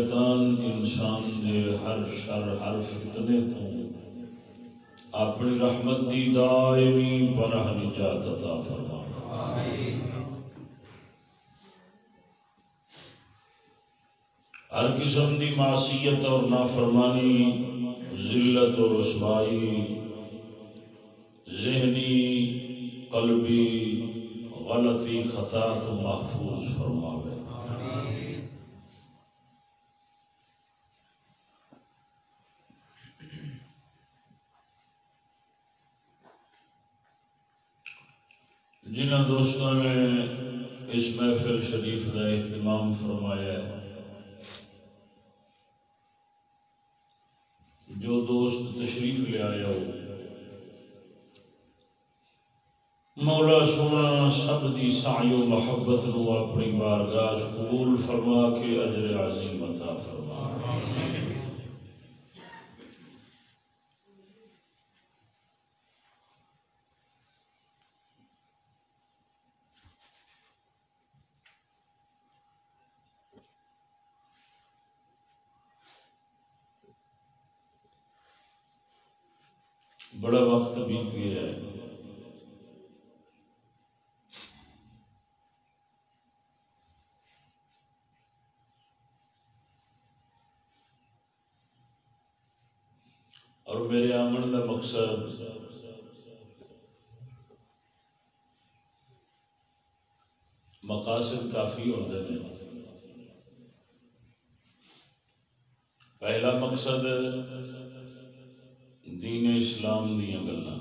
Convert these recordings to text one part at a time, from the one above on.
شیطان انسان دے ہر شر، ہر فتنے تو اپنی رحمت دی دائمی پناہ نجات عطا فرما۔ ہر قسم دی معصیت اور نافرمانی، ذلت اور رسوائی، ذہنی، قلبی غلطی، خطا تو محفوظ ہو۔ جنہ دوستوں نے اس محفل شریف کا اہتمام فرمایا ہے، جو دوست تشریف لے آیا ہو۔ مولا سونا سب کی سائی محبت نو اپنی بارگاہ قبول فرما کے اجر عظیم۔ مقاصد کافی ہوتے ہیں پہلا مقصد دین اسلام دیا گلا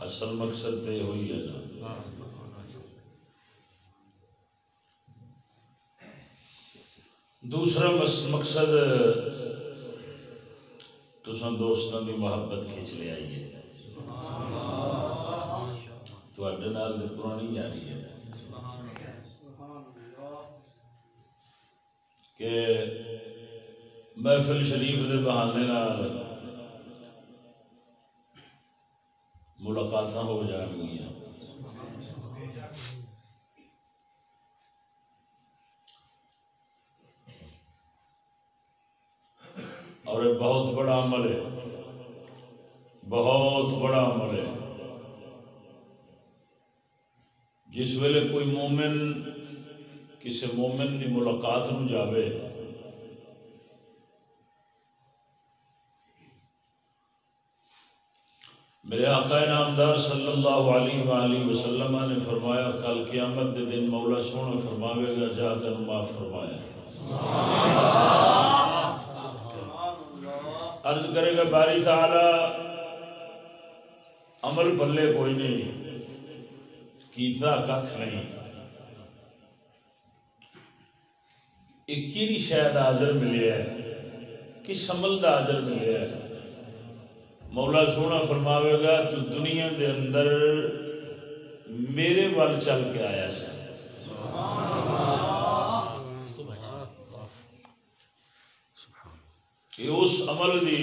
اصل مقصد تو یہ ہوئی ہے نا۔ دوسرا مقصد تسان دوستوں کی محبت کھینچ لیا ہے تھوڑے نال تو پرانی یاری ہے۔ کہ محفل شریف کے بہانے ملاقات ہو جان گیا اور بہت بڑا عمل ہے۔ بہت بڑا عمل ہے۔ جس ویلے کوئی مومن کسی مومن کی ملاقات نو جاوے، میرے آقا نامدار صلی اللہ علیہ وآلہ وسلم نے فرمایا، کل قیامت دے دن مولا سونا فرماوے گا، جا تین معاف فرمایا۔ عرض کرے گا، باری تعالی، عمل پلے کوئی نہیں۔ کیتا کھ نہیں ایک ہی شاید آجر ملے ہے، کس عمل کا آجر ملے ہے؟ مولا سونا فرماوے گا، تو دنیا دے اندر میرے وال چل کے آیا سا۔ کہ اس عمل دی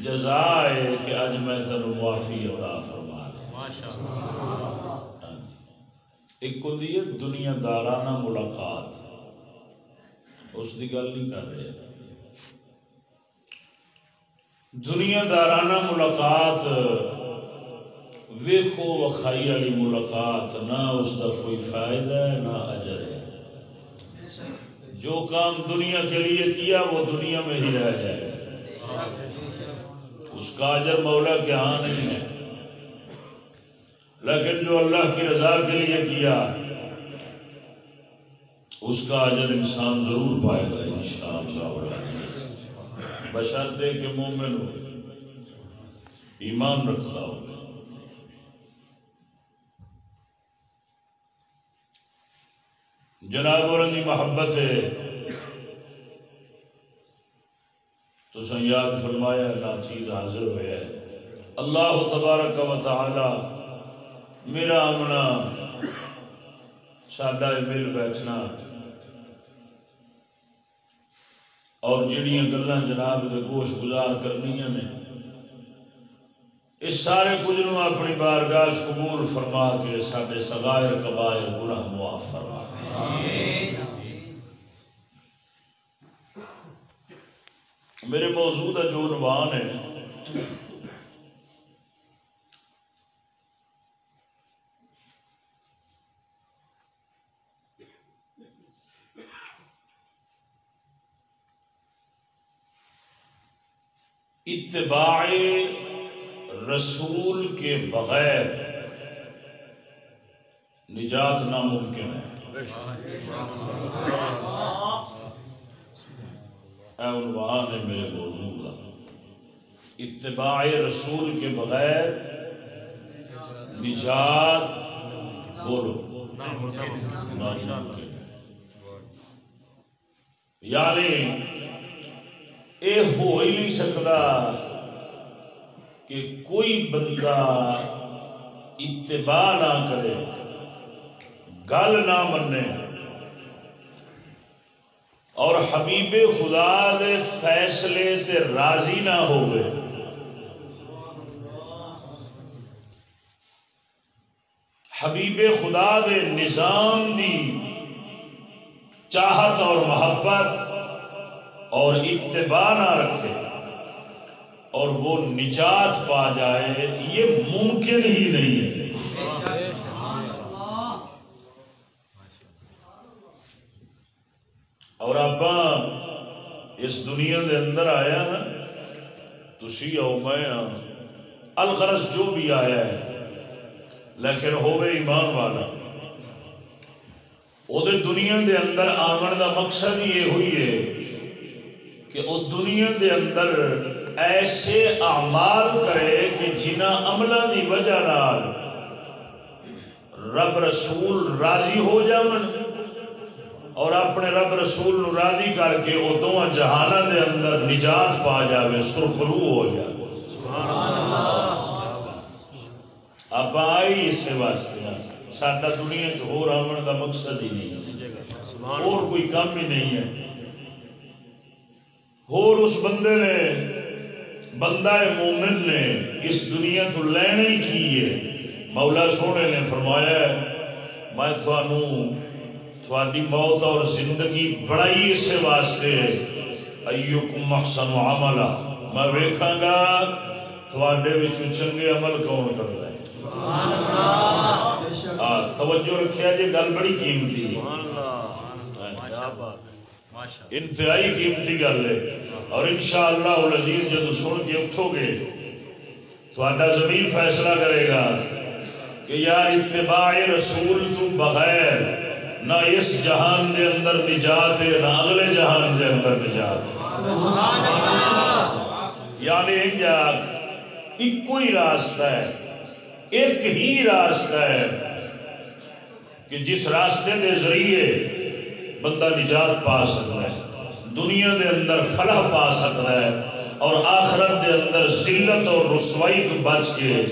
جزا ہے کہ اج میں تین معافی عطا فرما رہا ایک ہوتی ہے دنیا دارانہ ملاقات۔ اس کی گل نہیں کر رہے۔ دنیا دارانہ ملاقات ویخو وکھائی والی ملاقات، نہ اس کا کوئی فائدہ ہے، نہ اجر ہے۔ جو کام دنیا کے لیے کیا، وہ دنیا میں ہی رہ جائے۔ اس کا اجر مولا کے ہاں نہیں ہے۔ لیکن جو اللہ کی رضا کے لیے کیا، اس کا اجر انسان ضرور پائے گا ان شاء اللہ بشرطے کہ مومن ہو، ایمان رکھتا ہو۔ جناب اور کی محبت ہے، تو سیاد فرمایا نہ چیز حاضر ہوئے ہے۔ اللہ تبارک و تعالی میرا آمنا سادہ مل بیٹھنا اور جڑیاں گلاں جناب دے گوش گزار کرنی نے اس سارے کچھ نو اپنی بارگاہ قبول فرما کے سارے سگائر کبائر گناہ معاف فرما میرے موضوع کا جو عنوان ہے اتباع رسول کے بغیر نجات ناممکن ہے۔ اے عنوان ہے میرے موضوع کا۔ اتباع رسول کے بغیر نجات بولو۔ ناممکن یعنی یہ ہو ہی نہیں سکتا کہ کوئی بندہ اتباع نہ کرے گل نہ منے اور حبیب خدا دے فیصلے سے راضی نہ ہوئے حبیب خدا دے نظام دی چاہت اور محبت اور اتباع نہ رکھے اور وہ نجات پا جائے، یہ ممکن ہی نہیں ہے۔ اور آپ اس دنیا دے اندر آیا نا تھی آؤ میں، الغرض جو بھی آیا ہے، لیکن ہوے ایمان والا۔ وہ دنیا دے اندر آمن دا مقصد ہی یہ ہوئی ہے کہ وہ دنیا دے اندر ایسے اعمال کرے کہ جنہ عملوں کی وجہ نال رب رسول راضی ہو جاون اور اپنے رب رسول نو راضی کر کے وہ دونوں جہانوں دے اندر نجات پا جاوے سرخرو ہو جائے آپ آئی اس واسطے۔ سڈا دنیا چور آمن کا مقصد ہی نہیں۔ اور کوئی کام ہی نہیں ہے۔ اور اس بندے نے بندہ مومن نے اس دنیا تو لینا ہی کی ہے۔ مولا سونے نے فرمایا میں تھوڑی موت اور زندگی بڑائی اس واسطے ایوکم محسن عملہ میں ویکھاں گا تھوڑے چنگے عمل کون کرتا ہے؟ توجہ رکھا جی گل بڑی قیمتی انتہائی قیمتی گل ہے۔ اور ان شاء اللہ لذیذ جب سن کے اٹھو گے تا زمین فیصلہ کرے گا کہ یار اتباع رسول تو بغیر نہ اس جہان دے اندر نجات ہے نہ اگلے جہان دے اندر نجات۔ یعنی ایک ہی راستہ ہے، ایک ہی راستہ ہے کہ جس راستے کے ذریعے بندہ نجات پا سکتا دنیا دے اندر فلاح پا سکتا ہے اور آخرت دے اندر ذلت اور رسوائی تو بچ کے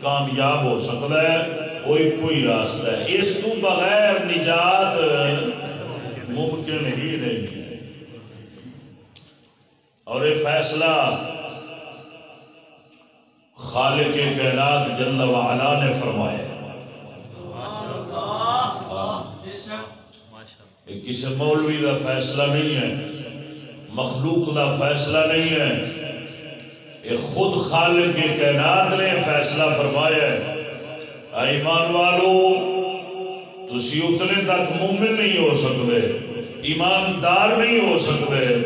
کامیاب ہو سکتا ہے ایک کوئی راستہ ہے۔ اس تو بغیر نجات ممکن ہی نہیں ہے۔ اور یہ فیصلہ خالق کائنات جل وعلا نے فرمایا۔ کسی مولوی کا فیصلہ نہیں ہے۔ مخلوق کا فیصلہ نہیں ہے۔ یہ خود خالق کے کائنات نے فیصلہ فرمایا ہے۔ ایمان والو تھی اتنے تک مومن نہیں ہو سکتے، ایماندار نہیں ہو سکتے۔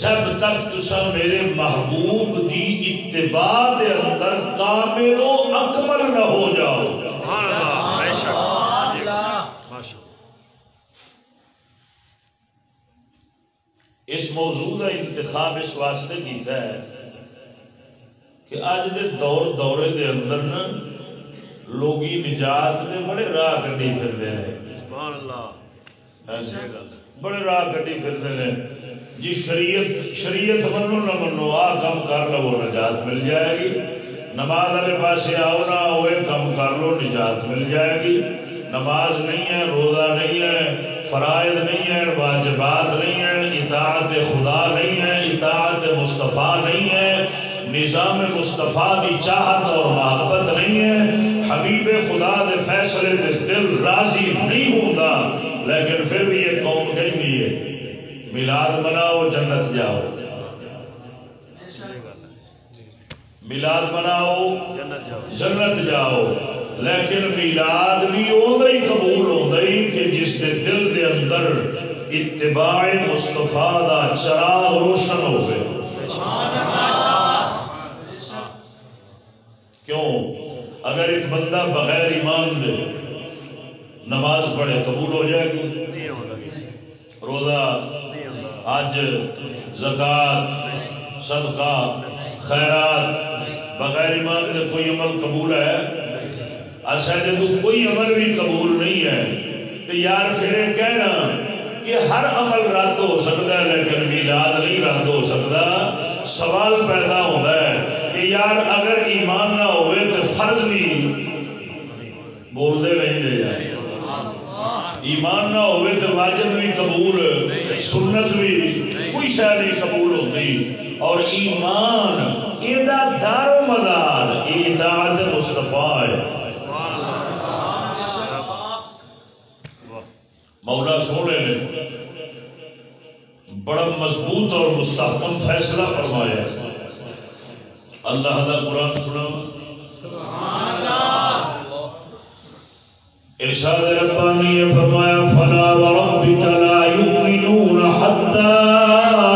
جب تک تسا میرے محبوب دی اتباع دے اندر کامل و اکمل نہ ہو جاؤ۔ اس موضوع کا انتخاب اس واسطے کیتا ہے کہ اج دے دور دورے دے اندر نا لوگ نجات دے بڑے راہ کٹی پھرتے ہیں بڑے راہ کٹی پھرتے ہیں جی شریعت شریعت منو نہ منو آ کم کر لو نجات مل جائے گی۔ نماز والے پاس آؤ نہ ہوئے کم کر لو نجات مل جائے گی۔ نماز نہیں ہے روزہ نہیں ہے فرائض نہیں ہے واجبات نہیں ہے اطاعت خدا نہیں ہے، اطاعت مصطفیٰ نہیں ہے، نظام مصطفیٰ کی چاہت اور محبت نہیں ہے۔ حبیب خدا دے فیصلے دے دل راضی نہیں ہوتا لیکن پھر بھی یہ قوم کہتی ہے میلاد مناؤ جنت جاؤ۔ میلاد مناؤ جنت جاؤ۔ لیکن میلاد بھی ادو ہی قبول ہوتا ہی کہ جس کے دل دے اندر اتباع مستفا دا چراغ روشن ہو گئے کیوں؟ اگر ایک بندہ بغیر ایمان دے نماز پڑھے قبول ہو جائے گی؟ روزہ، حج، زکات، صدقہ، خیرات، بغیر ایمان دے کوئی عمل قبول ہے؟ اچھا جب کوئی عمل بھی قبول نہیں ہے۔ تو یار پھر کہنا کہ ہر عمل رد ہو سکتا ہے، لیکن میلاد نہیں رد ہو سکتا۔ سوال پیدا ہوتا ہے کہ یار اگر ایمان نہ ہوئے تو فرض بھی بولتے نہیں دے جائے ایمان نہ ہوئے تو واجب بھی قبول، سنت بھی کوئی شاید نہیں قبول ہوتی اور ایمان یہ دار و مدار اطاعت مصطفیٰ ہے۔ مولا سونے نے بڑا مضبوط اور مستحکم فیصلہ فرمایا اللہ کا قرآن سنا ارشاد ربانی نے فرمایا فلا وربك لا يؤمنون حتى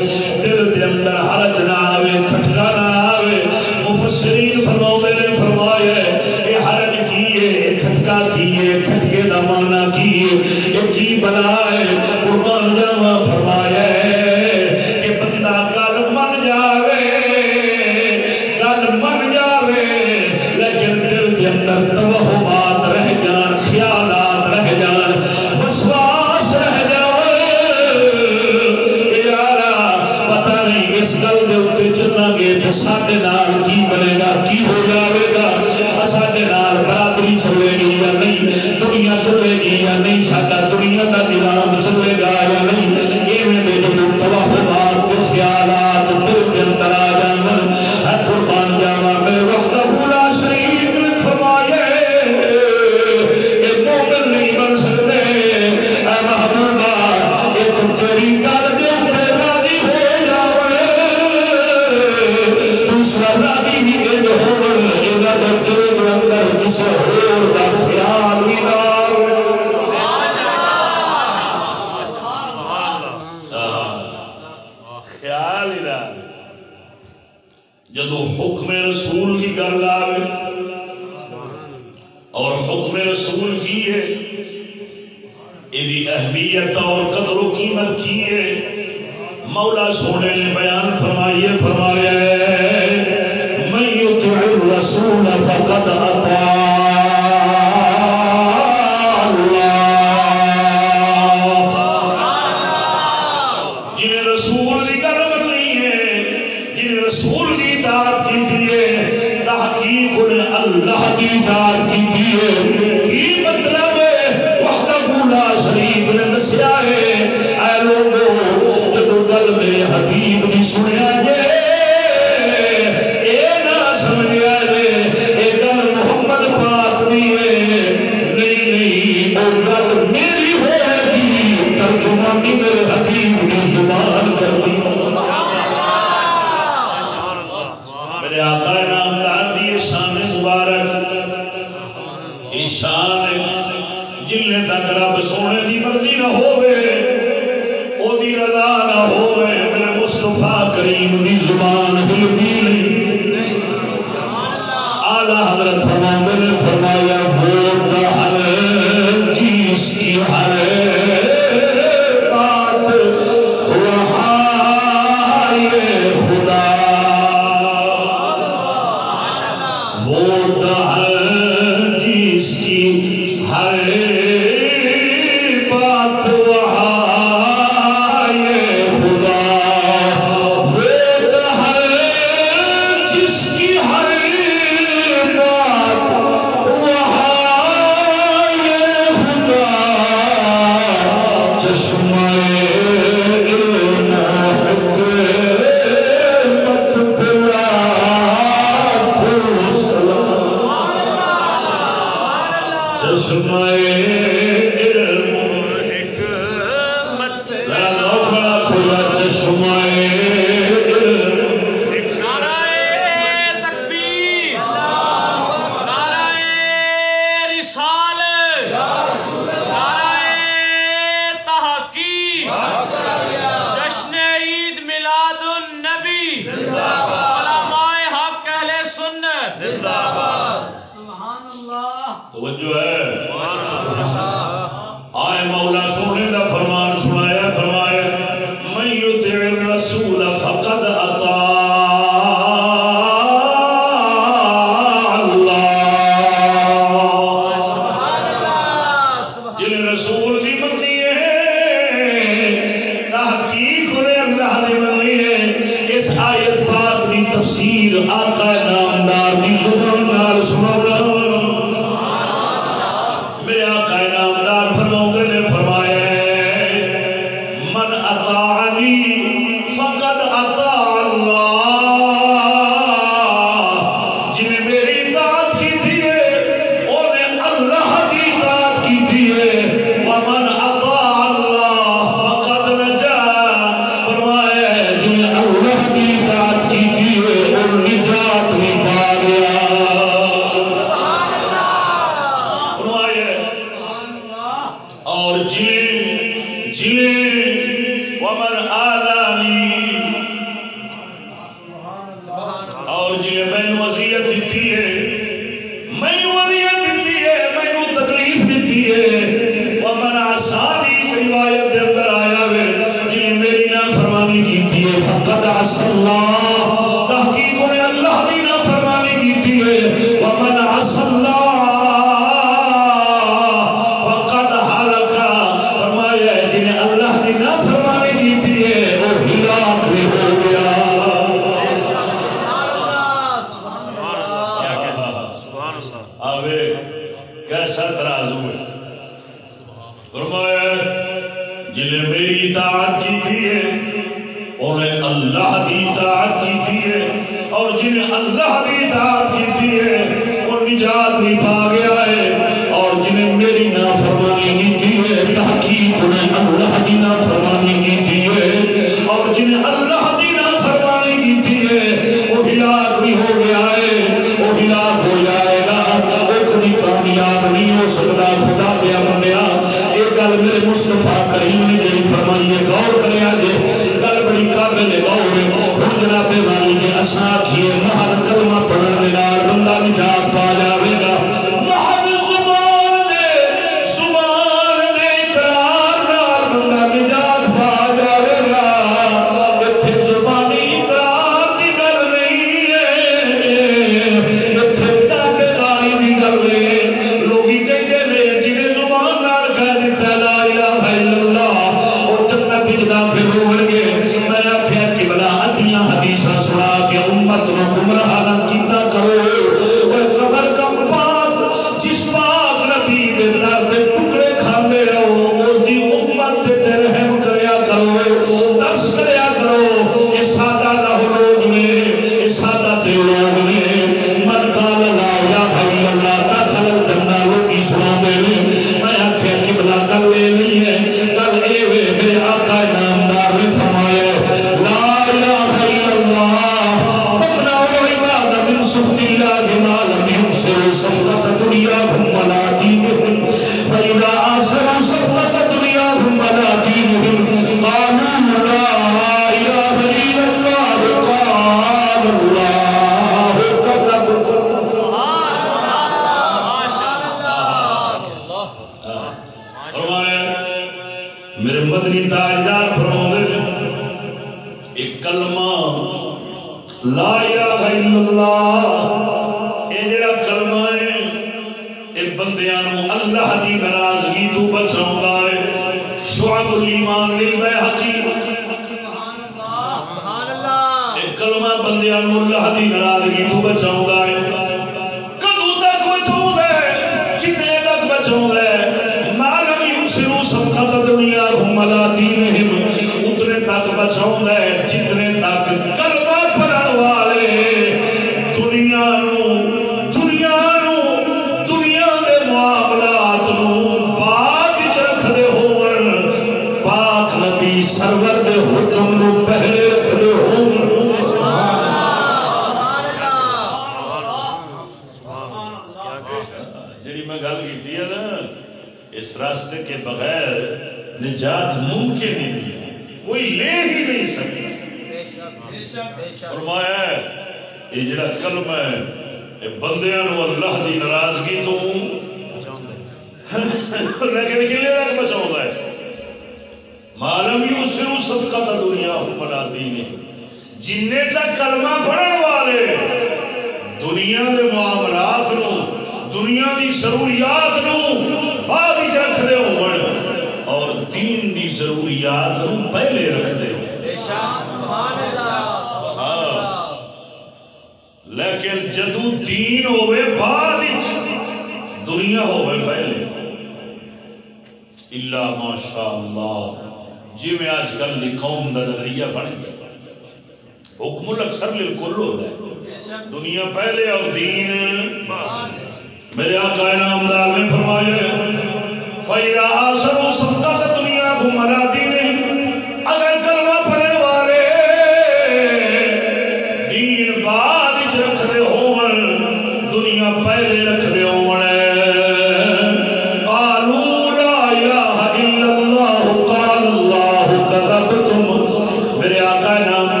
نام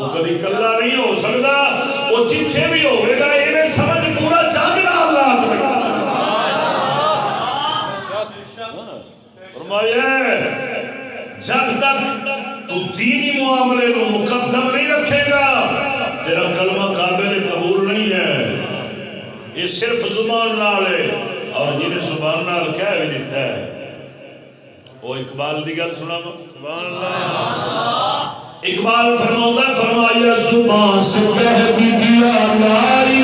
وہ کبھی کلا نہیں ہو سکتا، وہ جتھے بھی ہوئے یہ سمجھ پورا جاگنا اللہ جب تک تو دینی معاملے کو مقدم نہیں رکھے گا، تیرا کلمہ قابل قبول نہیں ہے۔ یہ صرف زبان نال ہے، اور جنہیں زبان نال کہہ بھی دیتا ہے۔ وہ اقبال کی گل سنا اللہ۔ اقبال فرماؤں فرمایا صبح سے کہہ بھی دیا ناری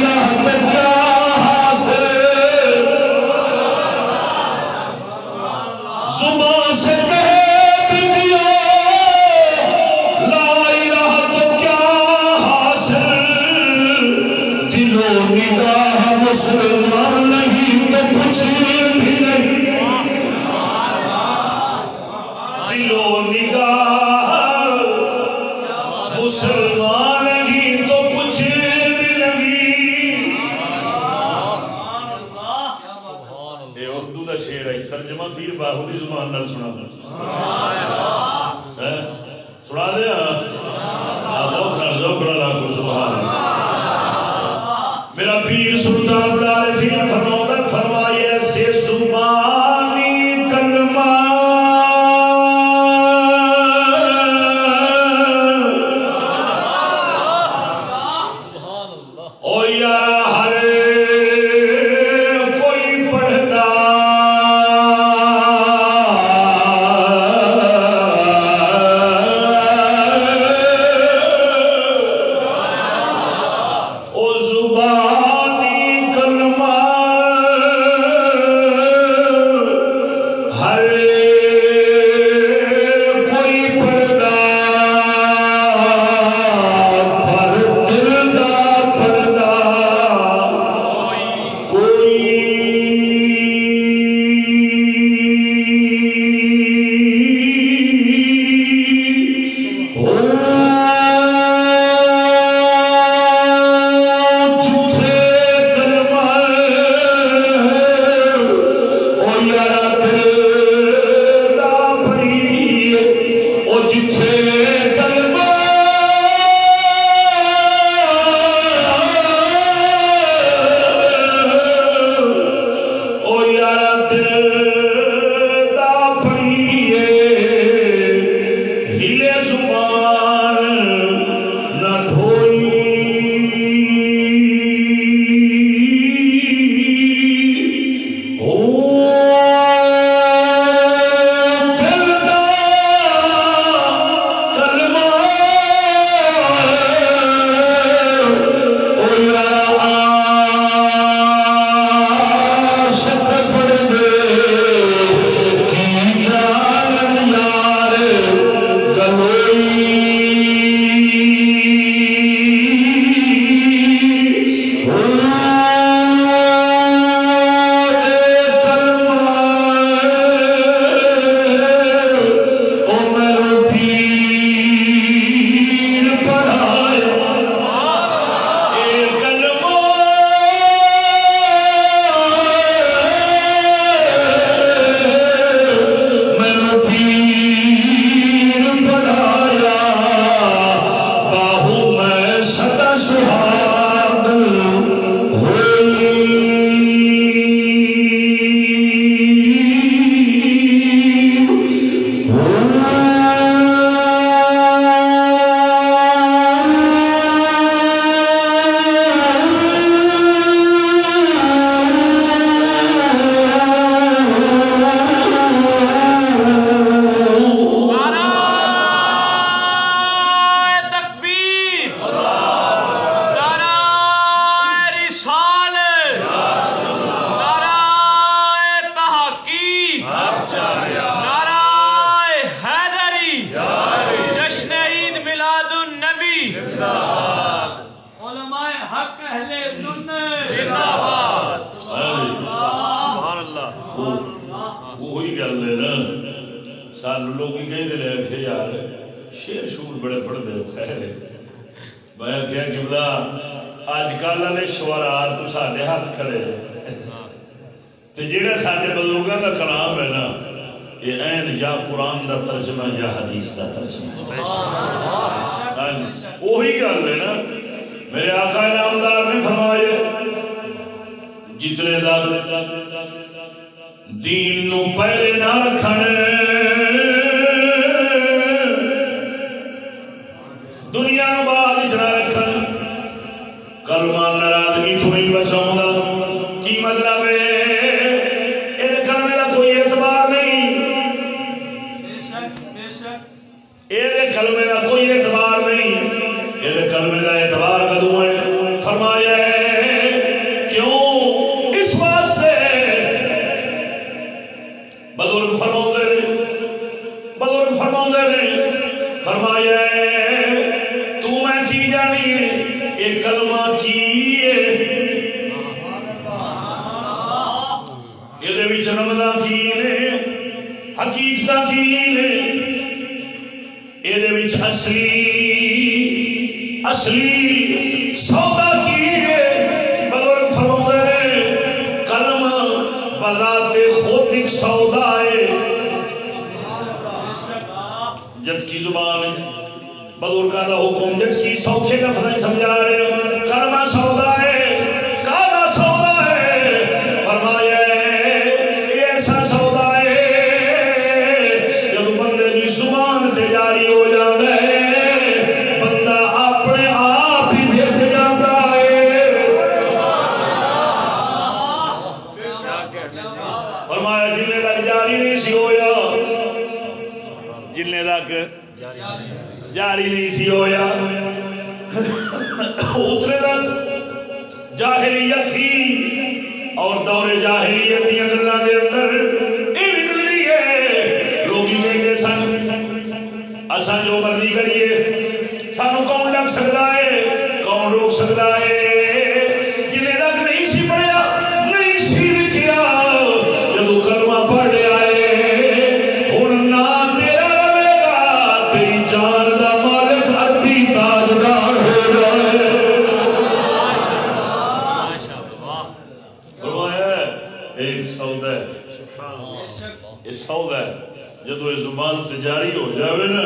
جدو یہ زبان سے جاری ہو جائے نا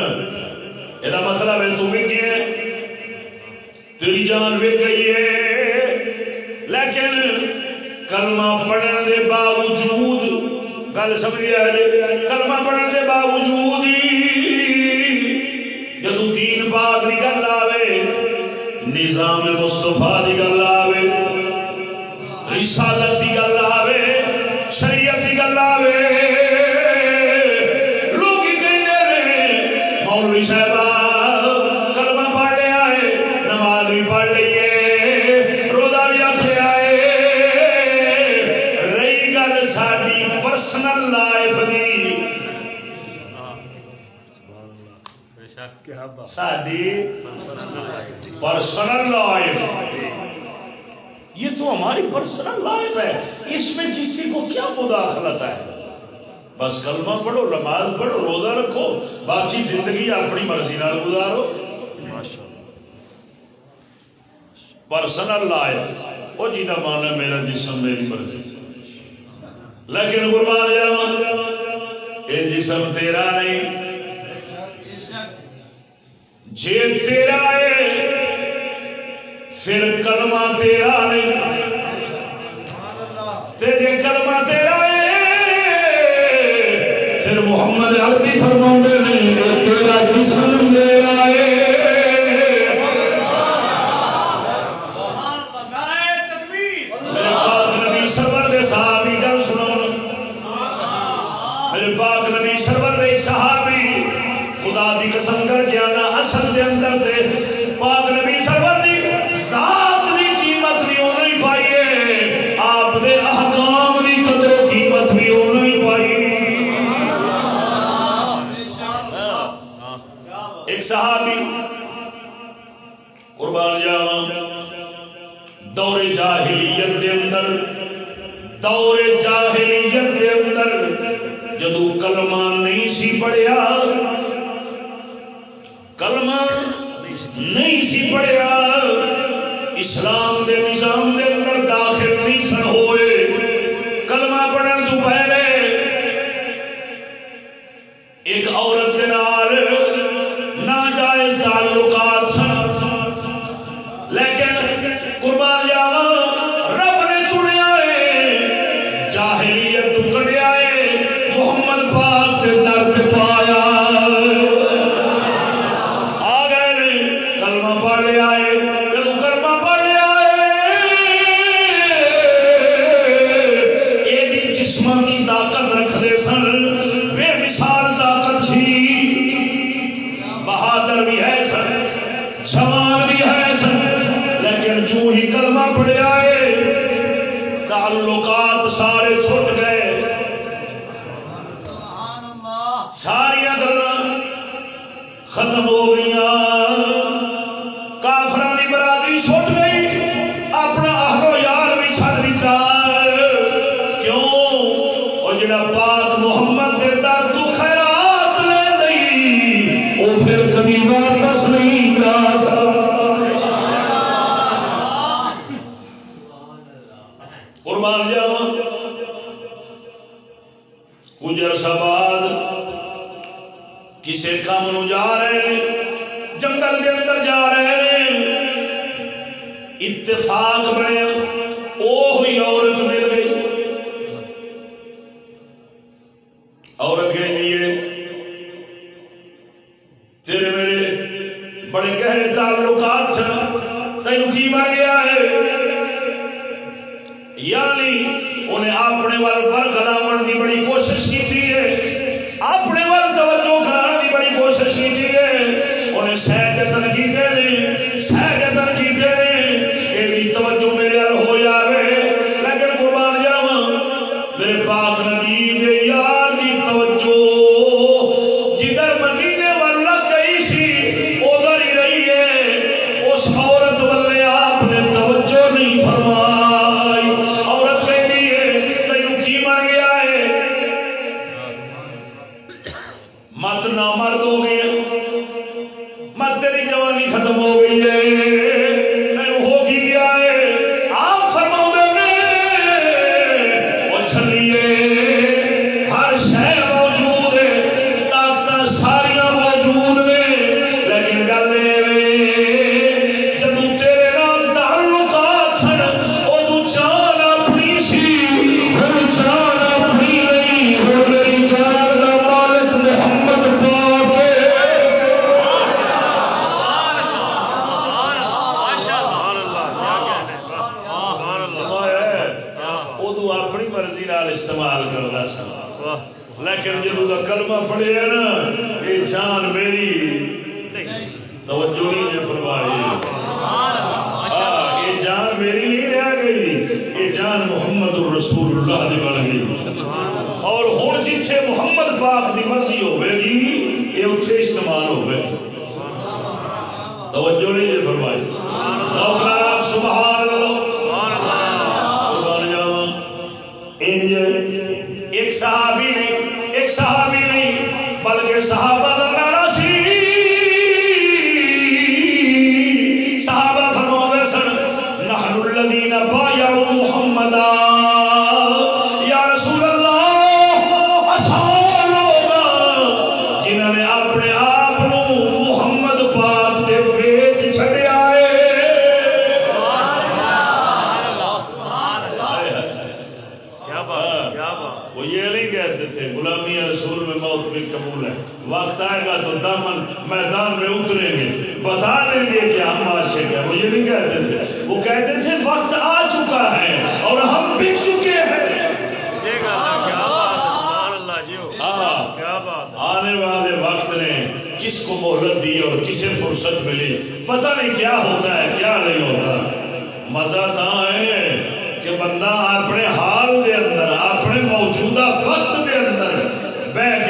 یہ مطلب ہے تمہیں کی ہے تیری جان ویک گئی ہے۔ لیکن کلمہ پڑھنے کے باوجود، گل سمجھ آ جائے کلمہ پڑھنے کے باوجود جدو دین پاک کی گل آئے نظام مستفا کی گل آئے رسالت کی گل آئے شریعت کی گل آئے پرسنل لائف یہ تو ہماری پرسنل لائف ہے۔ اس میں کسی کو کیا مداخلت ہے؟ بس کلمہ پڑھو، نماز پڑھو، روزہ رکھو، باقی زندگی اپنی مرضی نہ گزارو۔ پرسنل لائف وہ جی کا مان ہے، میرا جسم میری مرضی۔ لیکن قربان یہ جسم تیرا نہیں۔ جے تیرا ہے، پھر کلمہ تیرا نہیں۔ تے کلمہ تیرا ہے، پھر محمد عربی فرماؤں نے تیرا جسم لے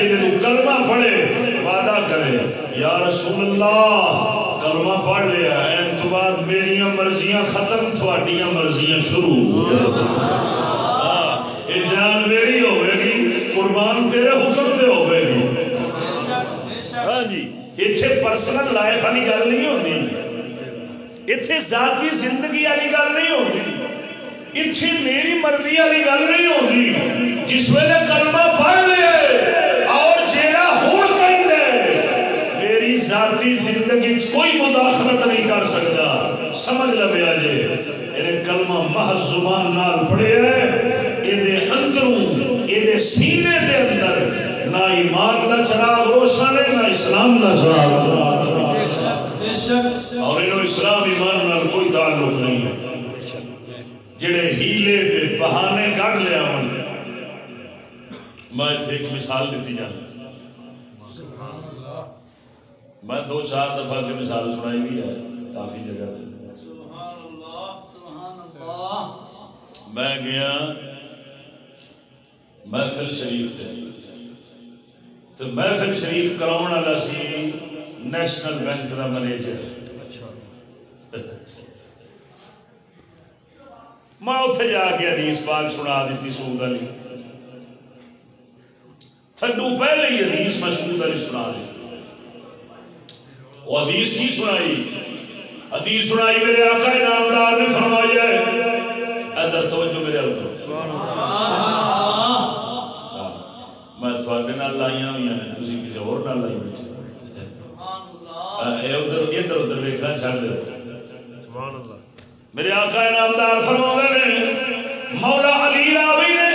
بہ کے جب کلمہ پڑھے وعدہ کرے۔ یا رسول اللہ کلمہ پڑھ لیا۔ این تو بعد میری مرضیاں ختم تھوڑیاں مرضیاں شروع۔ ہاں، قربان تیرے حکم سے ہوئے گی۔ ہاں جی اتنے پرسنل لائف والی گل نہیں ہوتی اتنے ذاتی زندگی والی گل نہیں ہوتی اتنے میری مرضی والی گل نہیں ہوتی جس ویلے کلمہ پڑھ لے اور جیڑا ہوں کہیں میری ذاتی زندگی کوئی مداخلت نہیں کر سکتا۔ سمجھ لو جی یہ کلمہ محض زبان نال پڑھے یہ اندروں یہ سینے دے اندر نہ ایمان کا چراغ روشن ہے، نہ اسلام کا چراغ اور یہ اسلام ایمان نال کوئی تعلق نہیں ہے۔ جڑے ہیلے دے بہانے کਢ لیا میں ایک مثال دیتی جانا۔ میں دو چار دفعہ کی مثال سنائی بھی ہے کافی جگہ پہ میں گیا محفل شریف تے۔ تو محفل شریف کراؤ والا سی نیشنل بینک کا مینیجر میں اتنے جا کے حدیث پاک سنا دیتی سود علی۔ تھڈو پہلے ہی حدیث میں سود علی سنا دی وہ حدیث کی سنائی۔ حدیث سنائی میرے آقا نامدار نے فرمایا ادھر توجہ میرے ادھر میں تھوڑے نال لائی ہوئی ہیں تھی کسی اور لائی ہوئی ادھر ادھر ادھر ویکنا چڑھ دے۔ میرے آقا نامدار فرما نے مولا علی راوی نے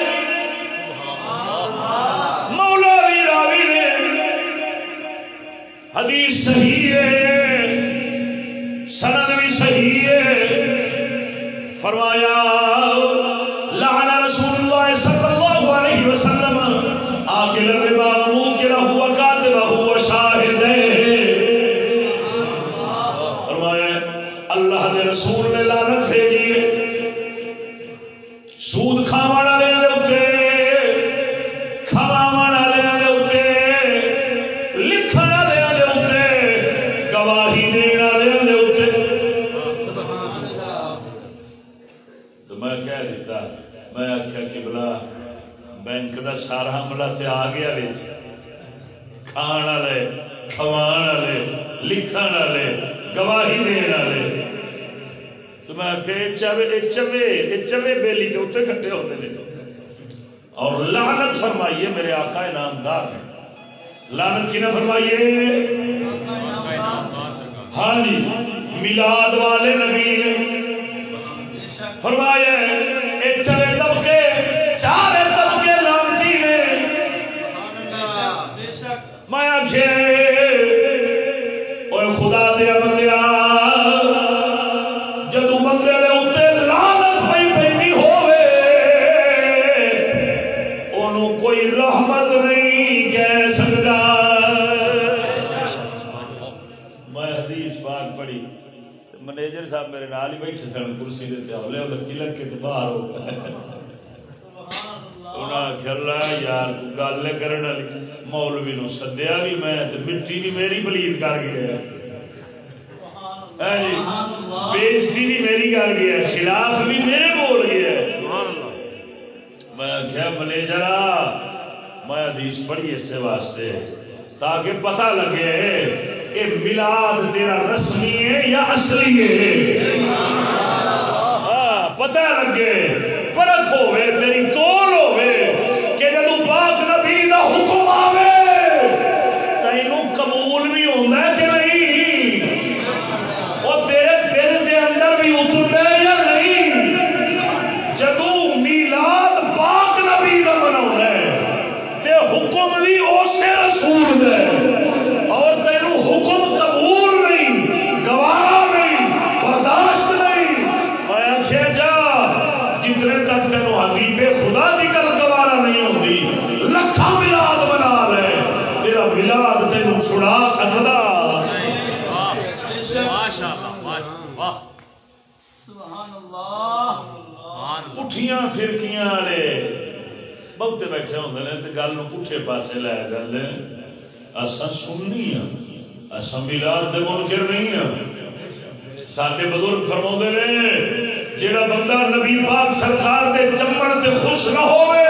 حدیث صحیح ہے، سند بھی صحیح ہے۔ فرمایا، لعن رسول اللہ صلی اللہ علیہ وسلم آکل الربا موکلہ ہوا کاتبہ ہوا شاہد ہے۔ فرمایا، اللہ دے رسول نے لعنت بھیجی ہے۔ سارا عملہ تے آ گیا وچ کھان والے کھوان والے لکھن والے گواہی دین والے تو میں آخیا چوے چوے چوے بیلی کے اتنے کٹھے ہوتے ہیں اور لعنت فرمائیے میرے آقا انعامدار نے لعنت کی نہ فرمائیے ہاں جی میلاد والے نبی نے فرمایا یہ چلے مینیجر صاحب میرے نال ہی بیٹھے سن کرسی دے ہولے ہولے تلک کے تے باہر ہو گئے۔ انہاں کھلا یار گل کرن والی مولوی نو سدیا بھی میں تے مٹی بھی میری پلیت کر گیا۔ بےزتی بھی میری کر گیا خلاف بھی میرے بول گیا میں کیا مینیجر میں حدیث پڑھی اس واسطے تاکہ پتہ لگے اے ملاد تیرا رسمی ہے یا اصلی ہے؟ ہاں، پتہ لگے، پرکھ ہوے تیری کول ہوے کہ جدو پاک نبی دا حکم آوے، تینوں قبول بھی ہوندا ہے کہ تے بیٹھے ہوندے نے تے گل پٹھے پاسے لے جاندے اساں سننی ہاں اساں میلاد دے منکر نہیں ہاں سارے بزرگ فرماوندے نے جڑا بندہ نبی پاک سرکار دے چمن تے خوش نہ ہوے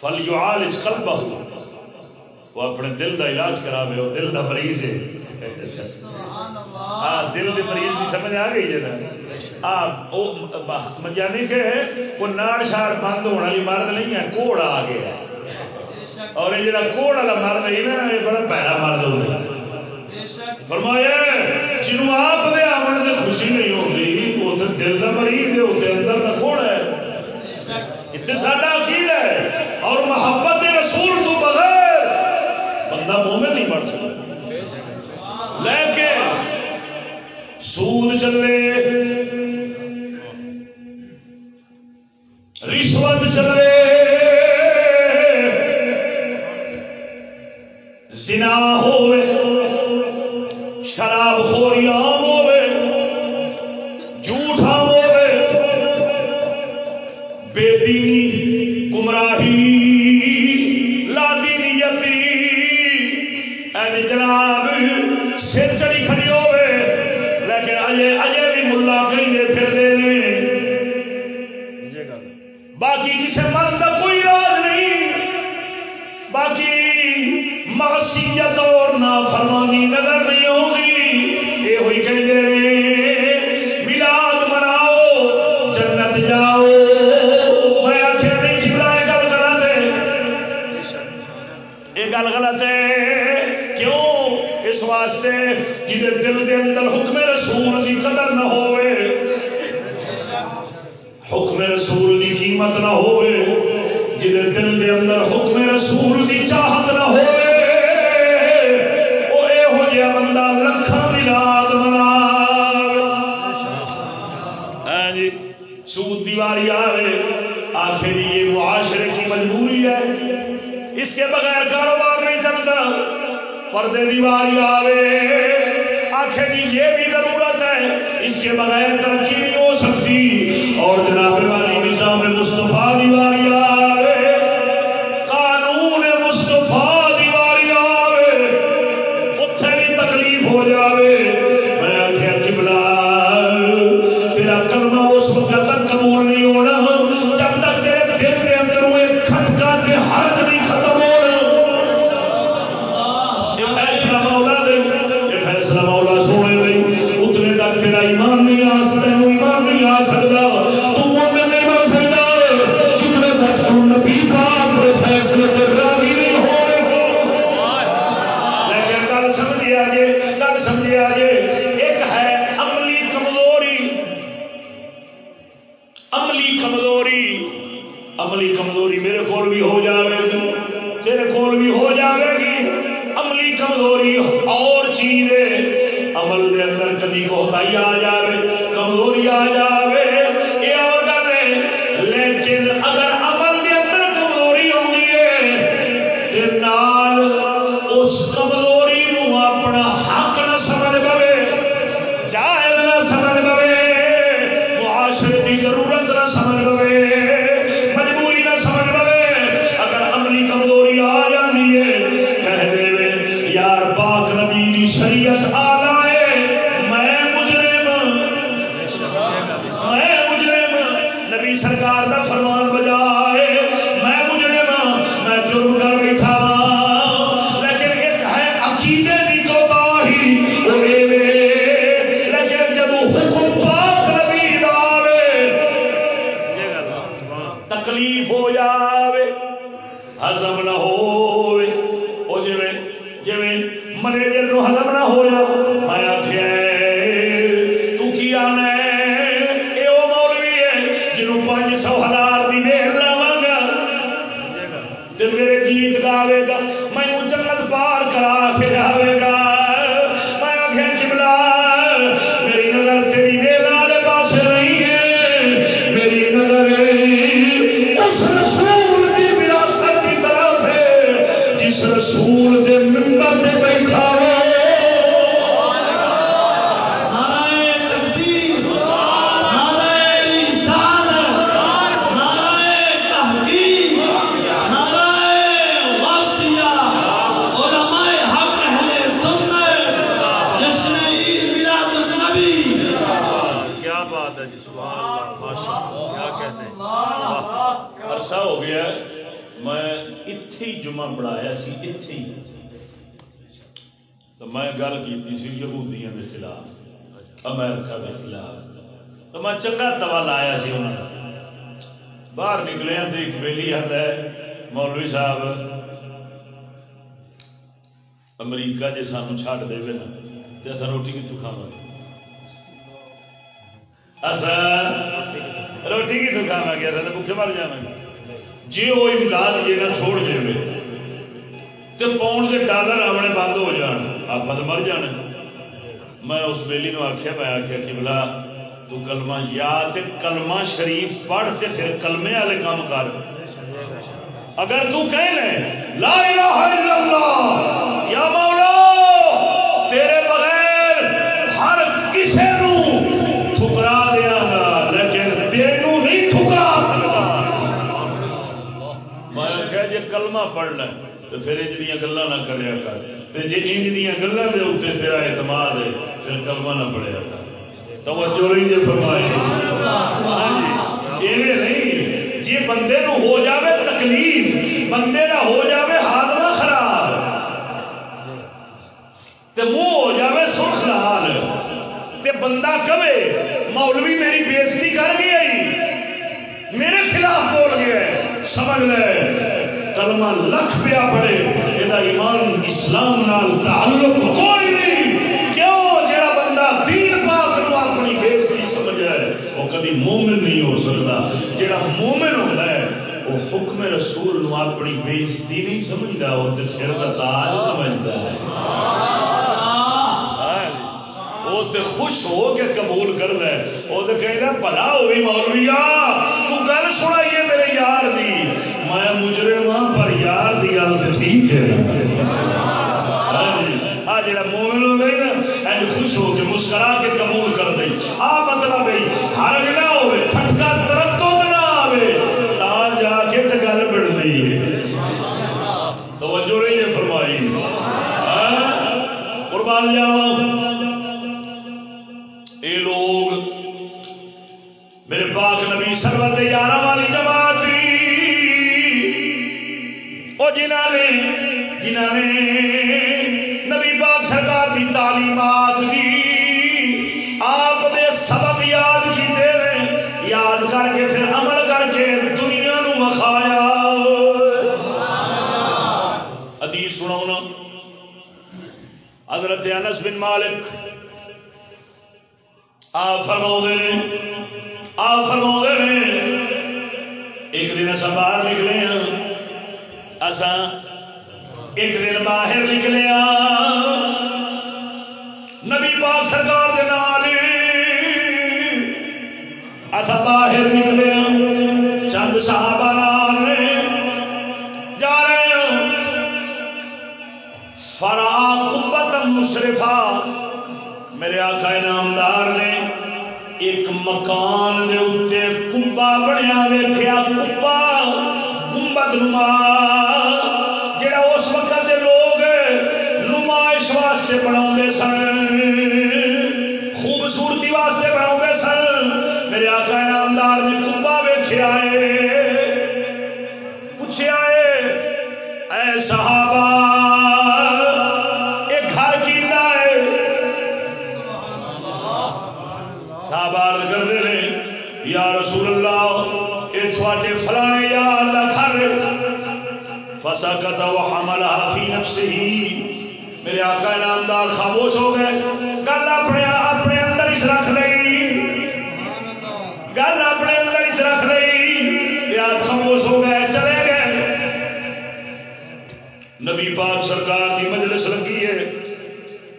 فلیعالج قلبہ وہ اپنے دل دا علاج کراوے وہ دل دا مریض ہے ہاں دل دے مریض دی سمجھ آ گئی ہے یعنی کہ وہ ناڑ شاڑ بند ہونے والی مرد نہیں ہے گھوڑا آ گیا اور یہ جڑا گھوڑ والا مرد ہے یہ بڑا پیڑا مرد ہوتا ہے فرمایا جنوں آپ دے آمن سے خوشی نہیں ہوتی اس دل کا مریض ہے اس اندر کا گھوڑا ہے اتنے ساڈا اکیل ہے اور محبت رسول تو بغیر بندہ مومن نہیں بڑھ سکتا لیکن سود چلے رشوت چلے۔ سنا ہوئے، شراب خوری عام ہوئے جھوٹ عام ہوئے بے دینی گمراہی جی جناب، سر چڑی کھڑی ہوئے، لیکن اجے اجے بھی ملا کہیں پھر دے باقی کسی مرض کا کوئی علاج نہیں باقی معصیت اور نافرمانی نظر نہیں قیمت نہ ہوئے جدے دل دے اندر حکم رسول دی چاہت نہ ہوئے او ہو جیا بندہ لکھاں ملاد منا ہاں جی سود دیواری آوے آخر جی، یہ معاشرے کی مجبوری ہے۔ اس کے بغیر کاروبار نہیں چلتا۔ پردے دیواری آوے آخری جی، یہ بھی ضرورت ہے۔ اس کے بغیر ترقی ہو سکتی۔ اور جناب والی شام مصطفیٰ دی واری آئے۔ تو ڈالر آنے بند ہو جان آپ تو مر جانے میں اس بیلی نو آخیا میں آخیا کہ بلا تو کلمہ یا تے کلمہ شریف پڑھ تے پھر کلمے والے کام کر اگر تو کہہ لے لا الہ الا اللہ یا مولا تیرے بغیر ہر کسے نو ٹھکرا دیا گا لیکن تینوں نہیں ٹھکرا سکتا میں آخیا جی کلمہ پڑھنا ہے تو پھر انج دیا گلا نہ کریا کر۔ تے جی انج دیا گلا دے اتنے تیرا اعتماد ہے، پھر کلمہ نہ پڑھیا کر۔ توجہ نہیں جی فرمائی۔ ہاں جی، ایویں نہیں۔ جی بندے نو ہو جاوے تکلیف، بندے نہ ہو جاوے ہاتھ خراب۔ تے منہ ہو جاوے سرخ لال تے بندہ کبے مولوی میری بےزتی کر گیا میرے خلاف بول گیا سمجھ لے۔ کلمہ لکھ پیا پڑے یہ ایمان اسلام نال تعلق کوئی نہیں۔ کیوں؟ جڑا بندہ دین پاک نو اپنی بےزتی سمجھا ہے، وہ کبھی مومن نہیں ہو سکتا۔ جڑا مومن ہوتا ہے، وہ حکم رسول نو اپنی بےزتی نہیں سمجھتا وہ تے سر کا تاج سمجھتا ہے۔ وہ تے خوش ہو کے قبول کر دے وہ تے کہنا بھلا ہوئی مولویا، تو گل سنائیے میں مجرم ہاں پر یار دی گل ٹھیک ہے مومن ہو گئی نا خوش ہو کے مسکرا کے قبول کر آ مطلب ہے ہر نہ کھٹکا نہ تا جا کے گل ہے توجہ نہیں ہے فرمائی قربان جاؤ لوگ میرے پاک نبی سرور یارہ وہ جنہ نے جنہ نے نبی پاک سرکار کی تعلیمات دی آپ نے سبق یاد کیتے ہیں یاد کر کے پھر عمل کر کے دنیا نو وکھایا حدیث سناؤ حضرت انس بن مالک آپ فرما نے آپ فرما نے ایک دن اصا باہر نکلے ہاں اصا ایک دن باہر نکلے ہاں نبی پاک سرکار کے نال۔ اصا باہر نکلے ہاں چند صحابہ نال۔ جا رہے ہوں فرا قبت مشرفہ۔ میرے آقا انعامدار نے ایک مکان دے اتنے کمبا بنیا ویخیا کمبا گنبد نما جڑا اس وقت دے لوگ نمائش واسطے بنا سن، خوبصورتی واسطے بنا سن۔ میرے آقا نامدار نے کمبا ویچے آئے پوچھے آئے اے صحابہ گھر وحملها فی نفسه میرے آقا انعامدار خاموش ہو گئے۔ گل اپنے اپنے اندر ہی رکھ لئی۔ گل اپنے اندر ہی رکھ لئی۔ یا خاموش ہو گئے، چلے گئے۔ نبی پاک سرکار کی مجلس لگی ہے۔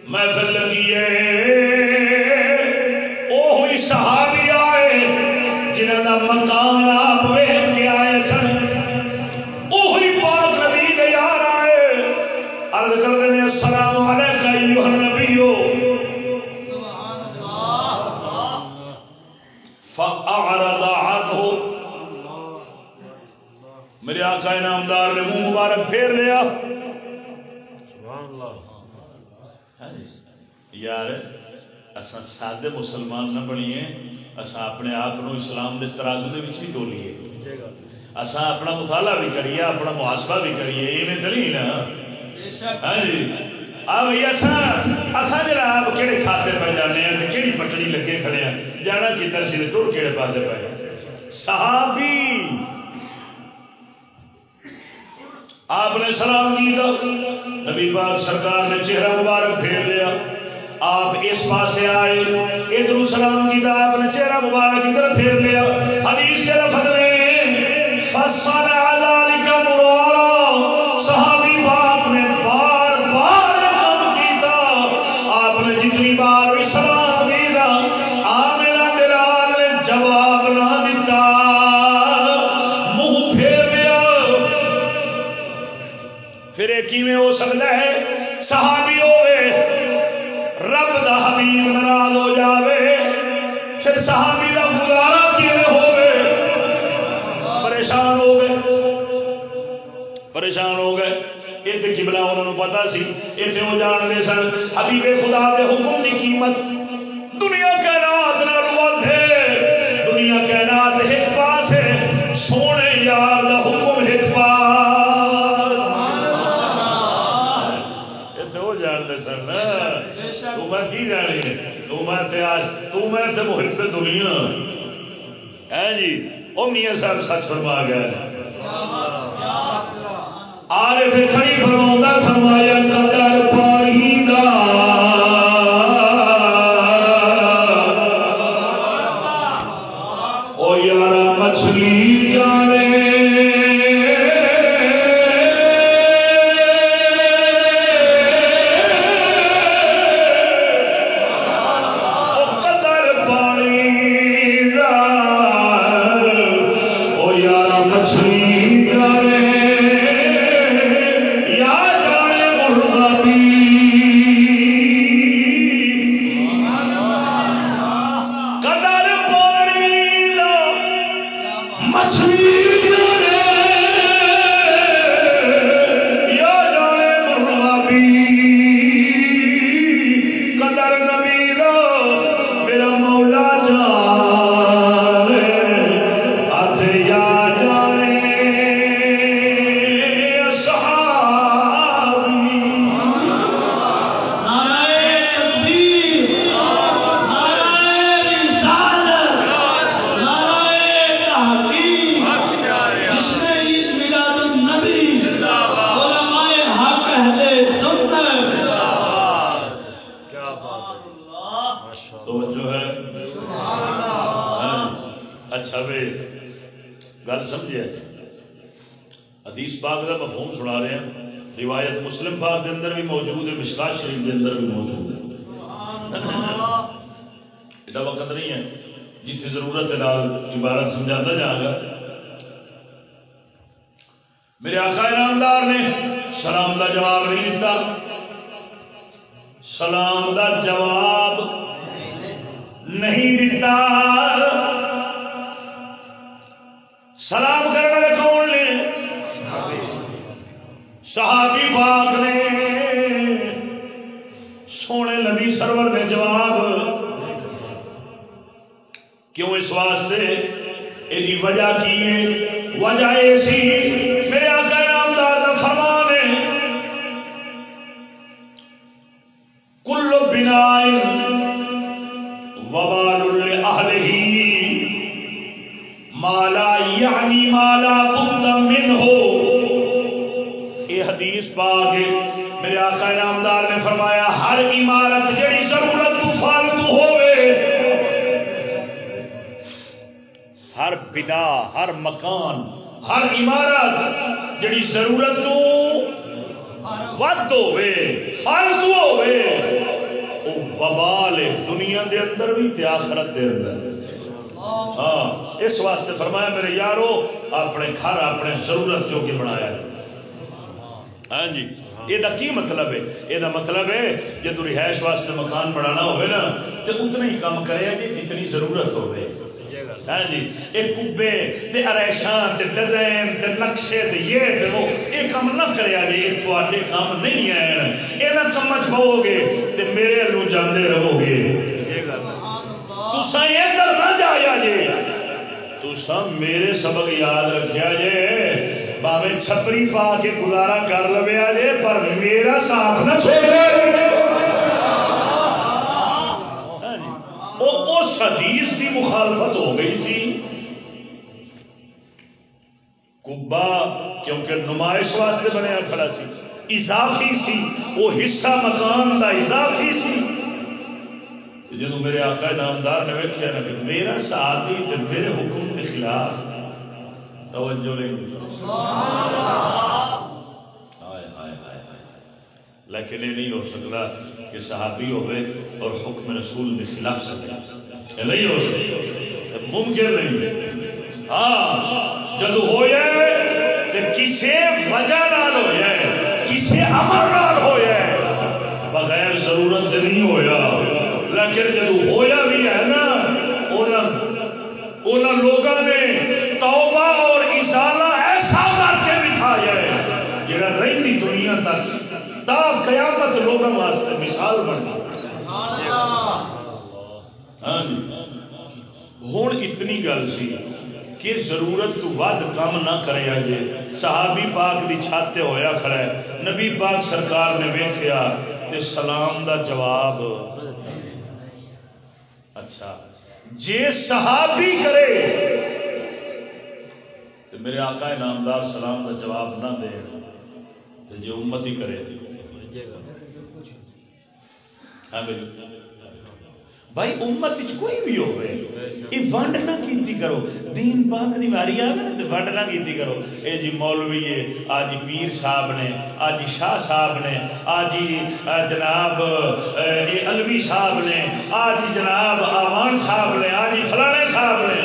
محفل لگی ہے۔ وہ ہوئی صحابی آئے جنہوں کا مکان پھیر لیا۔ یار اساں سادے مسلمان نہ بنیے اساں اپنے آپ کو اسلام کے ترازو کے بھی تولیے اساں اپنا مطالعہ بھی کریے اپنا محاسبہ بھی کریے ایویں تو نہیں نا؟ ہاں جی۔ آ بھائی اصا اصا جناب کہڑے کھاتے پہ جانے ہیں کہڑی پٹڑی لگے کھڑے ہیں جانا کتا سی تر کہڑے پاس پہ صحابی آپ نے سلام کیا نبی پاک سرکار نے چہرہ مبارک پھیر لیا۔ آپ اس پاسے آئے ادھر سلام کیا آپ نے چہرہ مبارک ادھر پھیر لیا۔ حدیث کے لفظ نے فصل پریشان ہو گئے۔ یہ کبلا انہوں پتا سی اتنے وہ جانتے سن حبیب خدا دے حکم کی قیمت۔ دنیا کائنات نال ہے۔ دنیا کائنات ایک پاس ہے۔ سونے یار دا حکم ایک پاس۔ وہ جانتے سن۔ تو میں کی جانی تو میں تے آج تو میں تے محب دنیا ہے جی او میاں صاحب سچ فرما گیا آرے کھڑی فرماؤں فرمایا قدر پانی دا۔ گل سمجھے؟ حدیث پاک کا مفہوم سنا رہے ہیں۔ روایت مسلم پاک کے اندر بھی موجود ہے، مشکات شریف کے اندر بھی موجود ہے۔ ایڈا وقت نہیں ہے جتنی ضرورت ہے نال عبارت سمجھاتا جائے گا میرے آقا انعامدار نے سلام کا جواب نہیں دیتا سلام کا جواب نہیں دیتا سلام کرنے والے کون نے؟ صحابی پاک نے۔ سونے نبی سرور نے جواب۔ کیوں اس واسطے؟ یہ وجہ کی ہے؟ وجہ ایسی میرے آقا نامدار کا فرمان ہے کل بنا یعنی مالا بد من ہو یہ حدیث پاک ہے۔ میرے آقا نامدار نے فرمایا، ہر عمارت جڑی ضرورت تو فالتو ہوئے ہر بنا ہر مکان، ہر عمارت جڑی ضرورت تو ود ہوئے فالتو ہوئے وہ وبال دنیا دے اندر بھی تے آخرت دے اندر۔ ہاں۔ اس واسطے فرمایا میرے یارو اپنے گھر اپنے ضرورت جو کہ بنایا ہے۔ ہاں جی یہ کی مطلب ہے؟ یہ مطلب ہے جب رہائش واسطے مکان بنانا ہوئے نا تو اتنا ہی کام کرے جی جتنی ضرورت ہوئے۔ ہاں جی یہ کبے تے اریشان تے ڈیزائن تے نقشے تے یہ تے وہ۔ یہ کام نہ کریا جی یہ تھوڑے کام نہیں ہیں۔ یہ نہ سمجھ پاؤ گے تے میرے لو جاندے رہو گے۔ تسا ادھر نہ جایا جی تسا میرے سبق یاد رکھیا جے باوے چھپری پا کے گزارا کر لویا جے پر میرا ساتھ نہ چھوڑے اس حدیث کی مخالفت ہو گئی سی کبا کیونکہ نمائش واسطے بنیا کھڑا سی اضافی سی وہ حصہ مکان دا اضافی سی جدو میرے آقا نامدار نے ویکیا نا کہ میرا ساتھی تے میرے حکم کے خلاف توجہ نہیں ہائے ہائے ہائے لیکن یہ نہیں ہو سکتا کہ صحابی ہوئے اور حکم رسول کے خلاف سکے نہیں ہو سکتا۔ ممکن نہیں۔ ہاں جب ہو جائے تو کسی وجہ نال ہو جائے کسی امر نال ہو جائے بغیر ضرورت نہیں ہویا۔ لیکن جب ہویا بھی ہے نا انہوں لوگوں نے توبہ اور اشارہ ایسا کر کے بٹھا جائے جڑا رہی دنیا تک تا قیامت لوگوں واسطے مثال بن ہوں اتنی گل سی کہ ضرورت تو ود کام نہ کرے جے صحابی پاک دی چھاتے ہویا کھڑا ہے نبی پاک سرکار نے ویکھیا تے سلام دا جواب اچھا۔ جے صحابی کرے تو میرے آقا نامدار سلام کا جواب نہ دے تو جے امت ہی کرے۔ ہاں بھائی۔ امت کوئی بھی ہوئے۔ یہ ونڈ نہ کیتی کرو۔ دین پاک دی واری آئے نا ونڈ نہ کیتی کرو۔ اے جی مولوی ہے آج پیر صاحب نے آج شاہ صاحب نے آج جناب اے علوی صاحب نے آج جناب آوان صاحب نے آج فلانے صاحب نے۔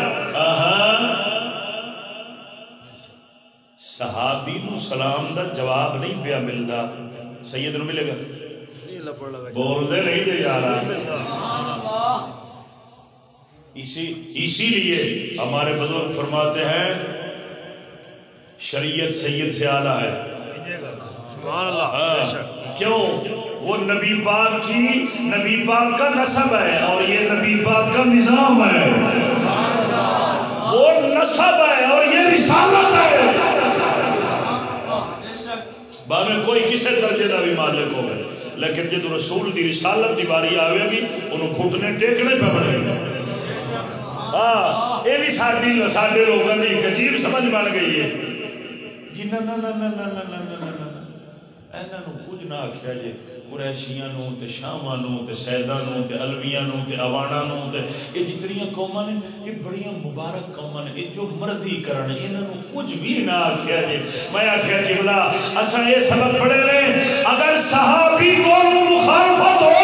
صحابی نو سلام دا جواب نہیں پیا ملتا سید نو ملے گا۔ بولتے نہیں دے رہا اسی اسی لیے ہمارے بزرگ فرماتے ہیں شریعت سید سے آلہ ہے۔ کیوں؟ وہ نبی پاک کی نبی پاک کا نصب ہے اور یہ نبی پاک کا نظام ہے۔ وہ نصب ہے اور یہ رسالت ہے۔ بعد میں کوئی کسی درجے کا بھی مالک ہو لیکن جب رسول کی رسالت کی باری آئے گی انہوں کھٹنے ٹیکنے پہ بنے گا ہاں یہ بھی ساری سارے لوگوں کی ایک عجیب سمجھ بن گئی ہے جی نا نا نا نا نا نا نہ کچھ نہ آخیا جی قریشیاں شاما سیدا الویا اوانا یہ جتنی قوما نے یہ بڑی مبارک قوما نے یہ جو مرضی کرن یہ کچھ بھی نہ آخیا جی میں آخیا جی بلا اصا یہ سبق پڑھے رہے اگر صحابی کو مخالفت ہو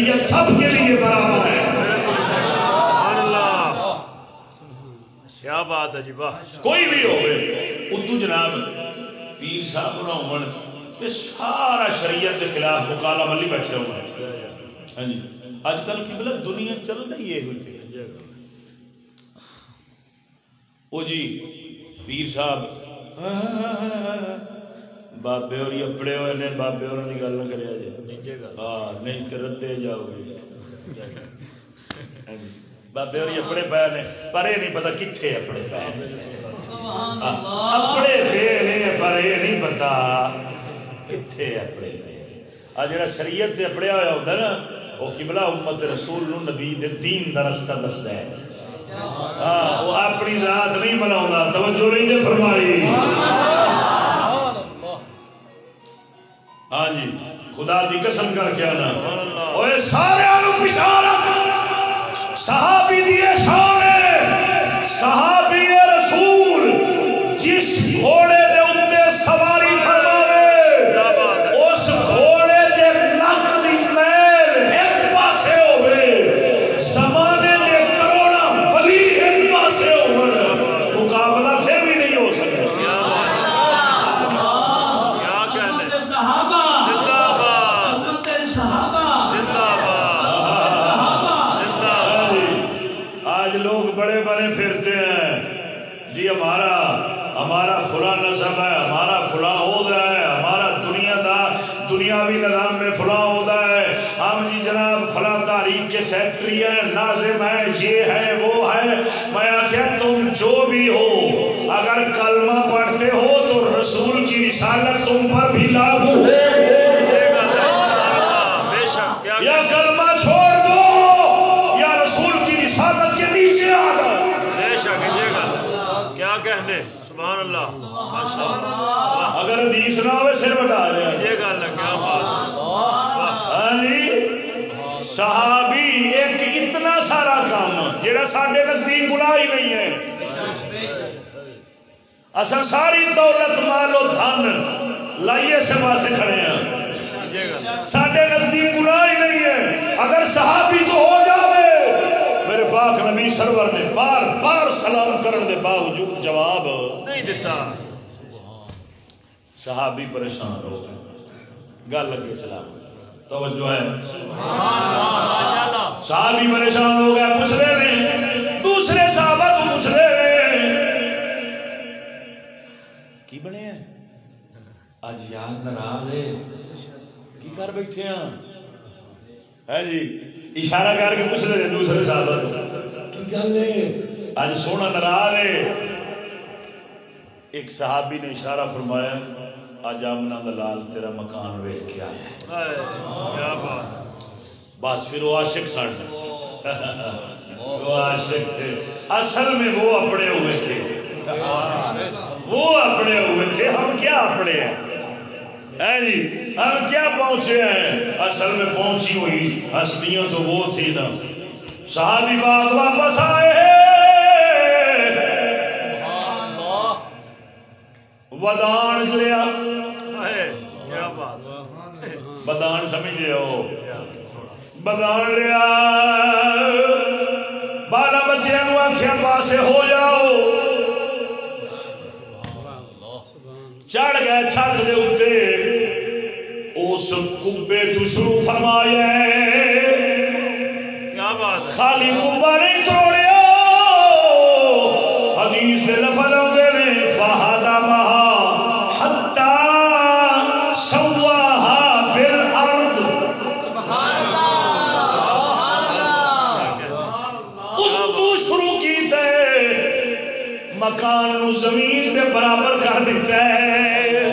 میری شریعت سب کے لیے برابر ہے۔ کیا بات ہے جی واہ۔ کوئی بھی ہو اتو جناب، پیر صاحب نہ ہو سارا شریعت کے خلاف مکالا ملی بیٹھے ہو ہاں جی۔ اج کل کی بلا دنیا چل رہی ہے وہ جی پیر صاحب۔ ہاں، ہاں، ہاں، بابے اور اپڑے ہوئے نے بابے اور گل نہ کرے ہاں نہیں تو ردے جاؤ گے بابے اور اپنے پے نے پر یہ نہیں پتا کتنے اپنے پے اپنے پے نے پر یہ نہیں پتا کتنے اپنے پے آ جا شریعت سے اپڑیا ہوا ہوتا نا وہ کملا امت رسول نو نبی دے دین کا رستہ دستا ہے ہاں وہ اپنی ذات نہیں بنا توجہ نہیں دے فرمائی ہاں جی خدا دی قسم کر کے آنا۔ اوے سارے صحابی دیے شان صحابی فلاں عہدہ ہے، ہمارا دنیا دا دنیاوی نظام میں فلاں عہدہ ہے۔ ہم جی جناب فلاں تاریخ کے سیکٹری ہیں نازم ہیں، یہ ہے، وہ ہے۔ میں آخیا، تم جو بھی ہو، اگر کلمہ پڑھتے ہو تو رسول کی رسالت تم پر بھی لاگو ہے نہ ہوئے سر بتا بات ہاں جی صحابی ایک اتنا سارا کام جہاں سارے نزدیک گناہ ہی نہیں ہے۔ اصل ساری دولت مال و دھن لائیے سے پاسے کھڑے ہیں۔ سارے نزدیک گناہ ہی نہیں ہے۔ اگر صحابی تو ہو جاوے میرے پاک نبی سرور نے بار بار سلام کرنے کے باوجود جواب نہیں دیتا۔ صحابی پریشان ہو گئے۔ گل لگے سلام۔ توجہ ہے۔ صحابی پریشان ہو گیا پوچھ رہے ہیں۔ دوسرے صحابہ کو پوچھ رہے ہیں۔ کی بنے ہیں؟ اج یاد ناراض ہے۔ کی کر بیٹھے ہیں؟ ہے جی اشارہ کر کے پوچھ رہے ہیں دوسرے صحابہ کو کی گل ہے؟ اج سونا ناراض ہے۔ ایک صحابی نے اشارہ فرمایا اج آمنا دلال تیرا مکان ویچ کے آیا بس پھر وہ عاشق وہ عاشق تھے۔ اصل میں وہ اپنے ہوئے تھے۔ وہ اپنے ہوئے تھے۔ ہم کیا اپنے ہیں؟ جی ہم کیا پہنچے ہیں؟ اصل میں پہنچی ہوئی ہستیاں تو وہ تھی نا۔ صحابی باغ واپس آئے ودان کیا بات بدان سمجھ لو بدان لیا بارہ بچوں آخیا پاسے ہو جاؤ چڑھ گئے چھت دے اتنے اس کبے تو شروع فرمایا کیا بات ہے خالی کبا نہیں توڑیا حدیث لفظ آتے نے فہدا مہا مکان نو زمین دے برابر کر دیتا ہے۔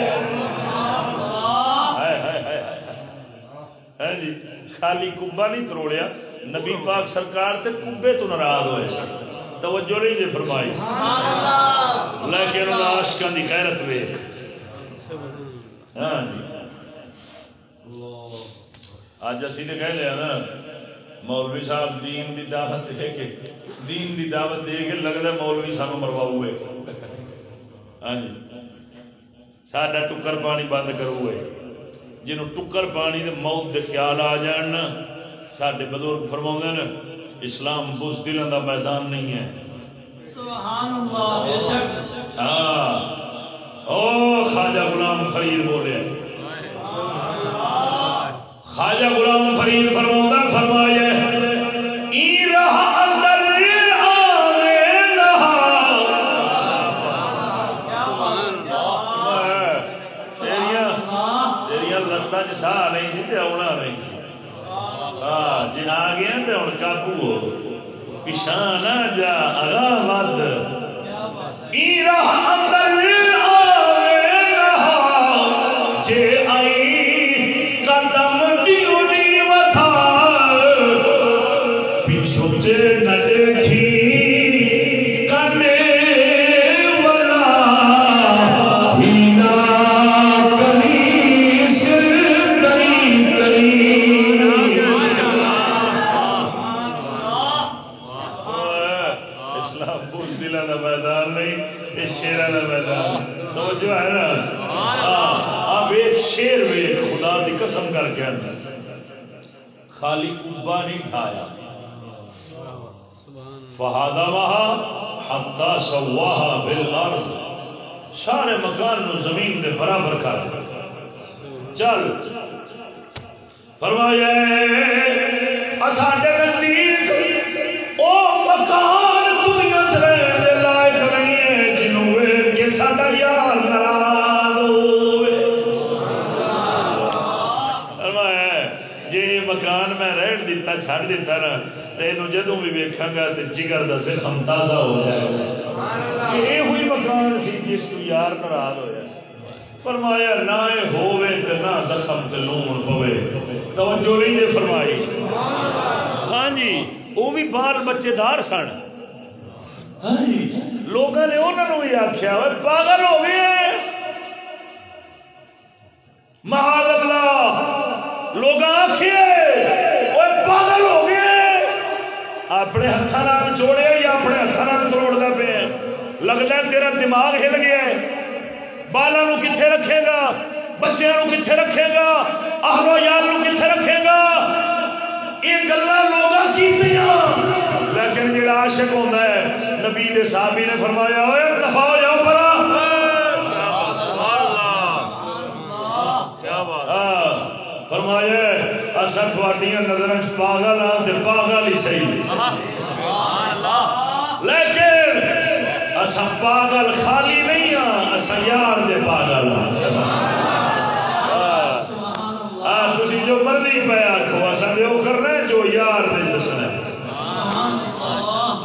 ہے جی خالی کبا نہیں تروڑیا نبی پاک سرکار تے کبے تو ناراض ہوئے سن۔ توجہ نہیں جی فرمائی۔ لیکن عاشقاں دی غیرت ویکھ۔ ہاں جی۔ اج اسی نے کہہ لیا نا مولوی صاحب دین دی دعوت دے کے دین دی دعوت دے کے لگتا ہے مولوی سانو مرواؤ ہے ہاں جی ساڈا ٹکر پانی بند کرو ہے جنہوں ٹکر پانی دے موت دے خیال آ جان نا ساڈے بزرگ فرما نا اسلام بزدلوں دا میدان نہیں ہے سبحان اللہ بے شک ہاں او خواجہ غلام فرید بولے خواجہ غلام فرید فرما نہ جا اگا ود ای مکان نو زمین دے برابر کر دیا چل۔ فرمایا ساڈے نزدیک او مکان دنیا چ دے لائق نہیں ہے، جنوں ویکھ کے ساڈا یار ناراض ہوے میں رہن دیتا چھڑ دیتا نا جدوں بھی ویکھاں گا تے جگر دا زخم تازہ ہو جائے گا۔ یہ ہوئی مکان سی جس کو یار ناراض ہویا فرمایا نہ اے ہووے تے نہ زخم تے لون پوے توجہ نہیں دے فرمائی ہاں جی وہ بھی بال بچے دار سن ہاں جی لوگوں نے انہوں بھی آخیا پاگل ہو گئے محال اللہ لوگ آخیے وہ پاگل ہو گئے اپنے ہاتھوں چوڑے یا اپنے ہاتھوں چوڑتا پہ لگتا ہے تیرا دماغ ہل گیا ہے بالوں کتنے رکھے گا بچوں کتنے رکھے گا آہلو یار کتنے رکھے گا یہ گلا لوگ کی لیکن جڑا عاشق ہوتا ہے نبی دے صحابی نے فرمایا ہوئے دفاع ہو جاؤ پرا فرمایا اصا تھوڑی نظر پاگل ہاں پاگل ہی صحیح لیکن اصا پاگل خالی نہیں ہاں اصا یار دے پاگل ہاں۔, ہاں۔, ہاں، تھی جو مرضی پہ آخو اصا وہ کرنا جو یار نے دسنا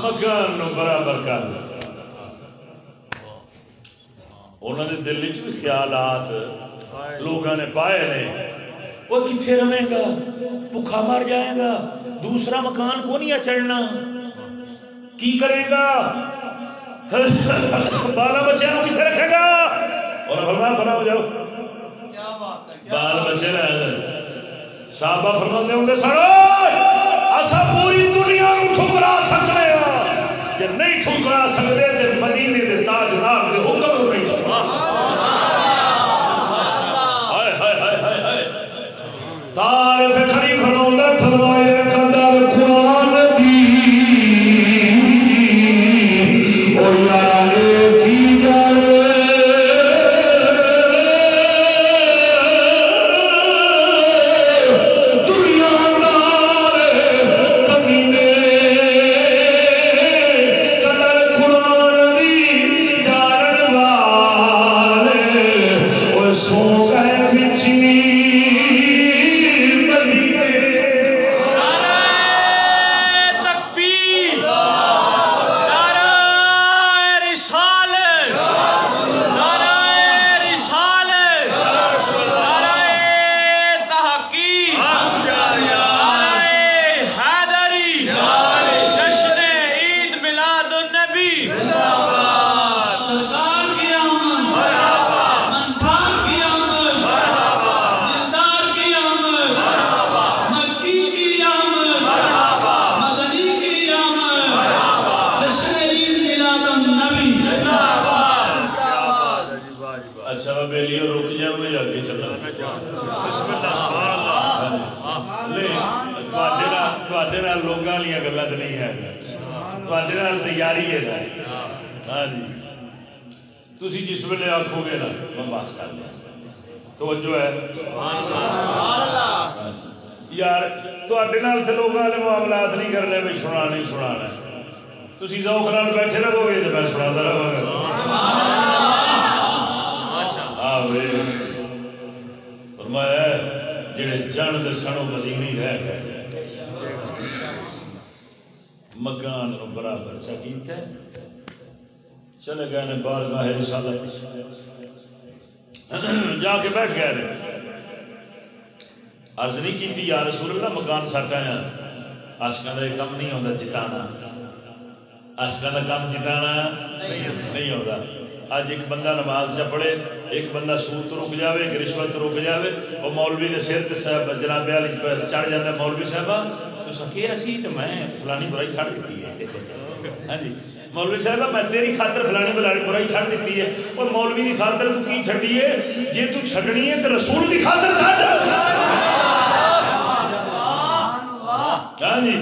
مکان نو برابر کر۔ انہوں نے دل چ بھی خیالات لوگوں نے پائے نے۔ وہ کتنے رہے گا؟ بھوکا مر جائے گا۔ دوسرا مکان کو نہیں چڑھنا؟ کی کرے گا؟ بالا بچے کتنے رکھے گا اور فرما فرما ہو جاؤ بال بچے صحابہ فرما ہوں سر اصا پوری دنیا ٹھکرا سکتے ہیں جی نہیں ٹھکرا سکتے جی مدینے کے تاجدار کے حکم نہیں تار کھڑی فرما فرمائے قدر چڑھ جاتا ہے مولوی صاحب تو سکے اسی تو میں فلانی برائی چھڑ دیتی ہے۔ ہاں جی۔ مولوی صاحب میں تیری خاطر فلانی بلانی برائی چھڑ دیتی ہے۔ اور مولوی کی خاطر تو کی چھڑی ہے؟ جی تو چھڑنی ہے تو رسول کی خاطر چھڑ۔ ہاں جی۔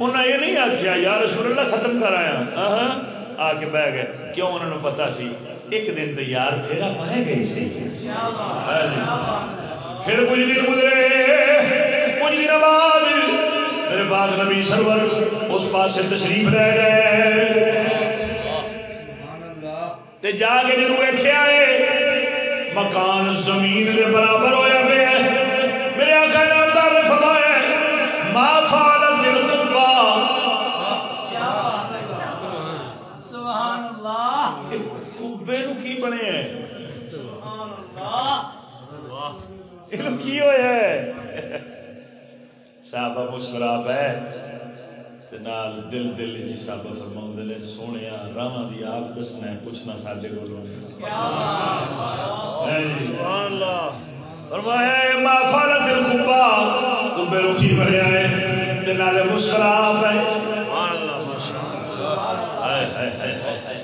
انہیں یہ نہیں آخیا یا رسول اللہ ختم کر آیا۔ آ کے بہ گئے۔ کیوں انہوں نے پتا سی؟ ایک دن تو یار پھیرا پائے گئے سی۔ ہاں جی۔ پھر کچھ دن گزرے۔ دن بعد۔ میرے بعد نبی سرور اس پاس تشریف رہ گئے۔ تے جا کے جدو ویخیا ہے مکان زمین کے برابر ہویا پہ میرے آقا نے فرمایا ما سبحان اللہ۔ نو کی بنے ہے سبحان اللہ۔ کی ہویا ہے صحابہ مسکرا پہ تے نال دل دل جی صحابہ فرماؤندے نے سونیا راواں دی آپ دسنا ہے پوچھنا فرمایا ہے تے نال مسکرا پہ سبحان اللہ ماشاءاللہ۔ ہائے ہائے ہائے ہائے ہائے۔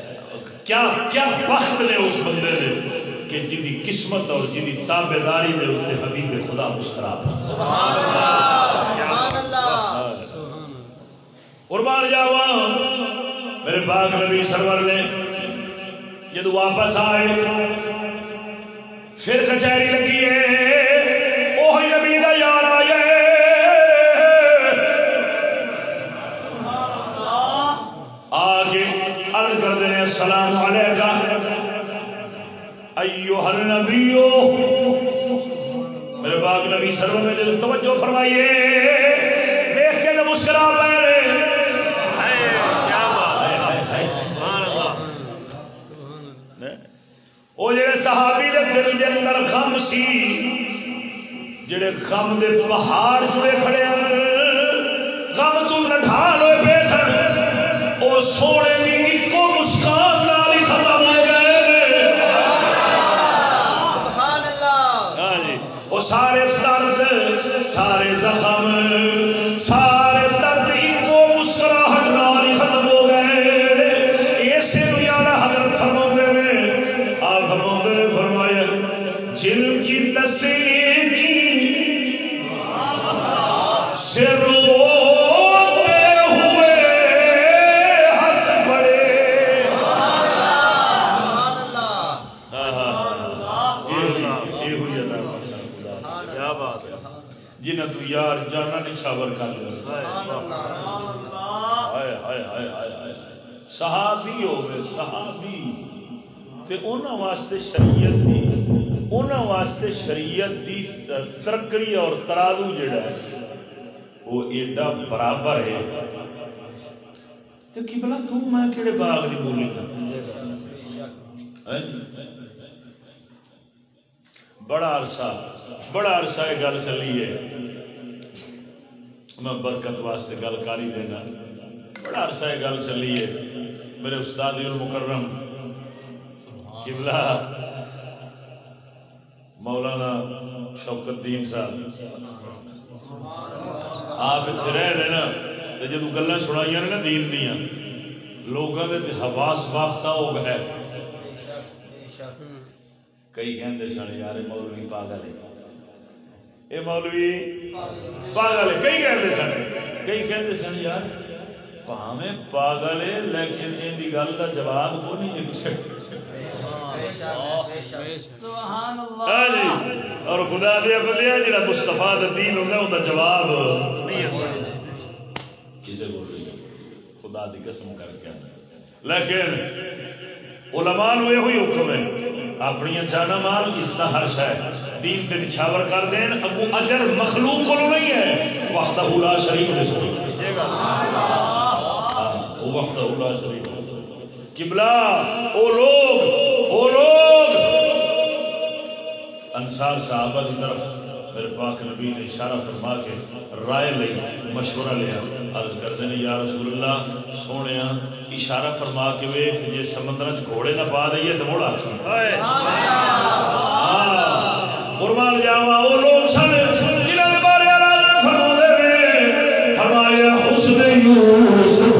کیا کیا بخت نے اس بندے نے کہ جن کی قسمت اور جن کی تابے داری دے اتنے حبیب خدا مسکرا سبحان اللہ قربان جاوا میرے پاک نبی سرور نے جدو واپس آئے پھر کچہری لگی ہے۔ وہی نبی کا یار آیا آگے عرض کر دیں السلام علیکم۔ ایوہ النبیو میرے پاک نبی سرور نے جب توجہ فرمائیے دیکھ کے تو مسکرا پہ ہے کیا بات ہے سبحان اللہ وہ جڑے صحابی دے دل دے اندر غم سی جڑے غم دے پہاڑ جڑے کھڑے ہیں غم تو نٹھال ہوئے پے سن، او سونے دی انہاں واسطے شریعت دی انہاں واسطے شریعت دی ترکری اور ترازو جڑا ہے وہ ایڈا برابر ہے تے قبلہ تو میں کہڑے باغ دی بولی ہاں بڑا عرصہ بڑا عرصہ یہ گل چلی ہے میں برکت واسطے گل کر ہی دینا بڑا عرصہ یہ گل چلی ہے میرے استاد المکرم قبلہ۔ مولانا شوکت الدین صاحب۔ آپ رہ رہے نا تو جدو گلیں سنائی نا دین دیا لوگوں کے حواس باختہ ہو گئے۔ کئی کہتے سن، یار مولوی پاگل ہے۔ یہ مولوی پاگل ہے۔ کئی کہتے سن، کئی کہتے سن، یار پاویں پاگل ہے، لیکن ان کی گل کا جواب کو نہیں دے سکتے سبحان اللہ اور خدا دیا بندیا جا مستفا دین ہوگا ان کا جواب کسی کو خدا دی قسم کر کے لیکن علماء نو یہ ہوئی حکم ہے اپنی جانا مال اس کا ہر شہ دین تے نچھاور کر دین ابو اجر مخلوق کو نہیں ہے وقت لا شریف دے سو وقت لا شریف قبلہ او لوگ او لوگ۔ انصار صحابہ کی طرف میرے پاک نبی نے اشارہ فرما کے رائے لئی مشورہ لیا۔ عرض کرتے ہیں یا رسول اللہ سونے اشارہ فرما کے ویخ جی سمندر گھوڑے نہ پا دئیے تو موڑا قربان جاوا وہ لوگ سن فرمایا حسن یوسف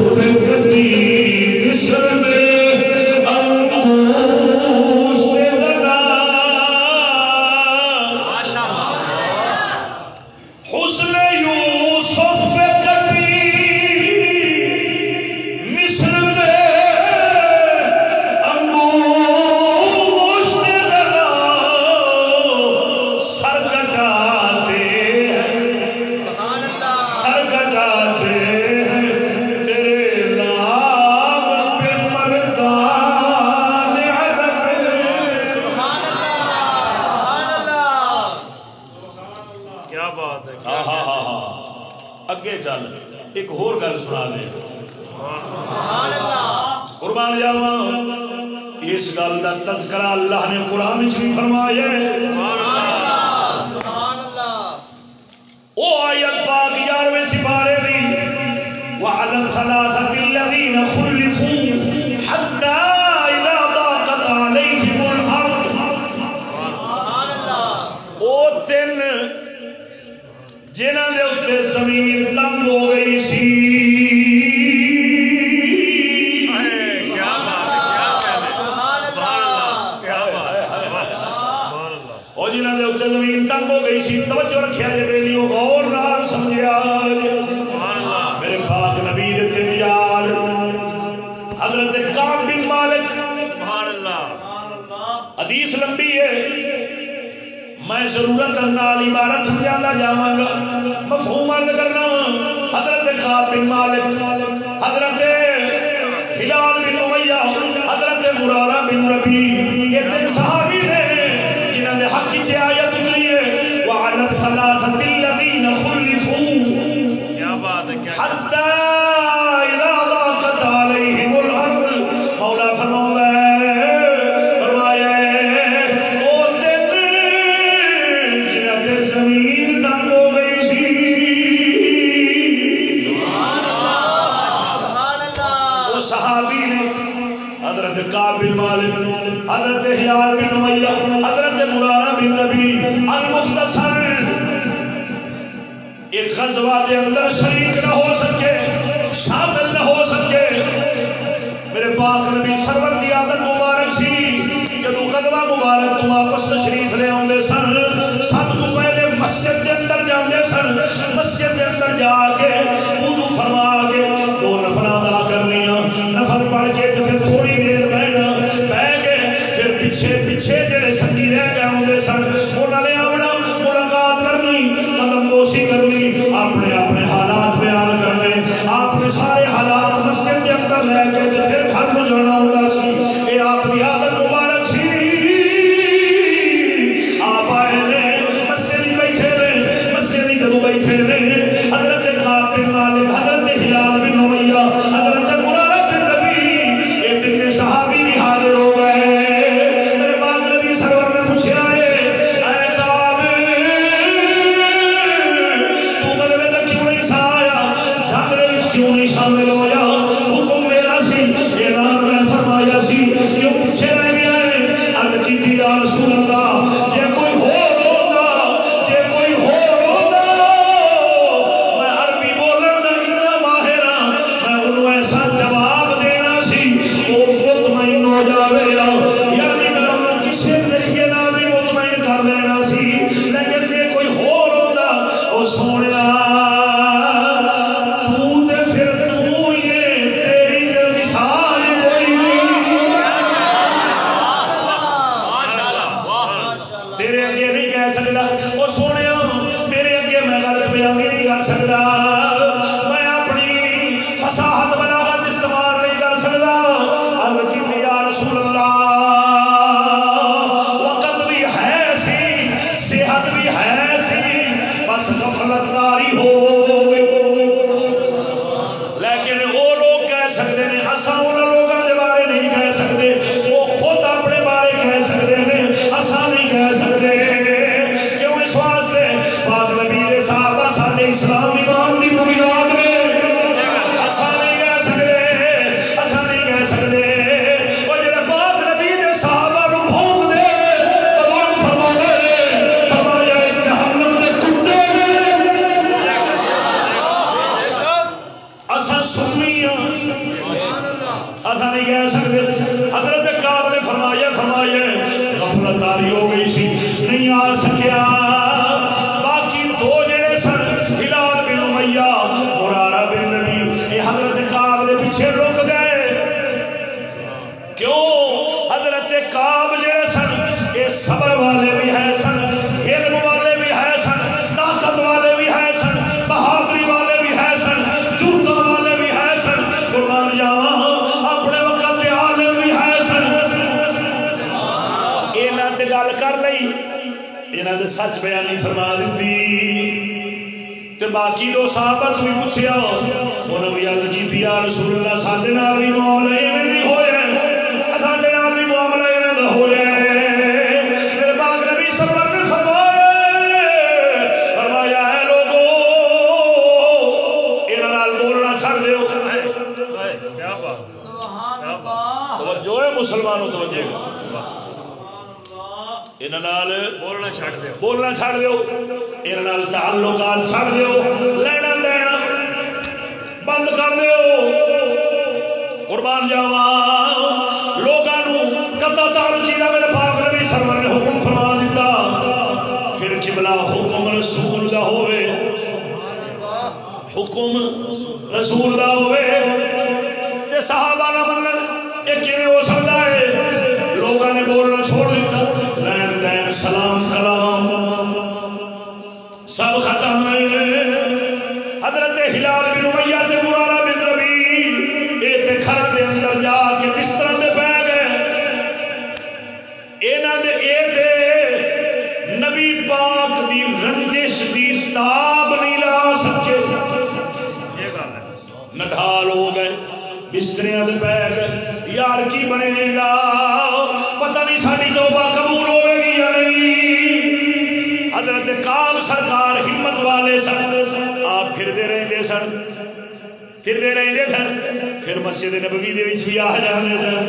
پھرتے رہتے سن پھر مسجد نبوی دے وچ بھی آ جاندے سن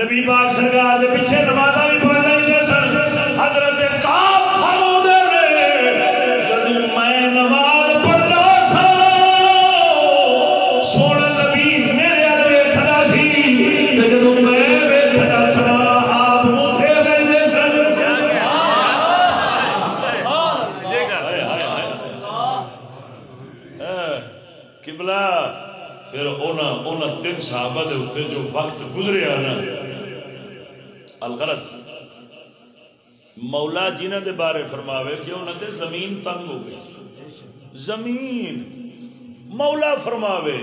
نبی پاک سرکار دے پیچھے نمازاں بھی پڑھ لیندے سن۔ حضرت کام فرماتے نے، جدوں میں نماز تین صحابہ دے اتنے جو وقت گزریا نا، الغرض۔ مولا جنہ دے بارے فرماوے کہ انہوں دے زمین تنگ ہو گئی۔ زمین۔ مولا فرماوے،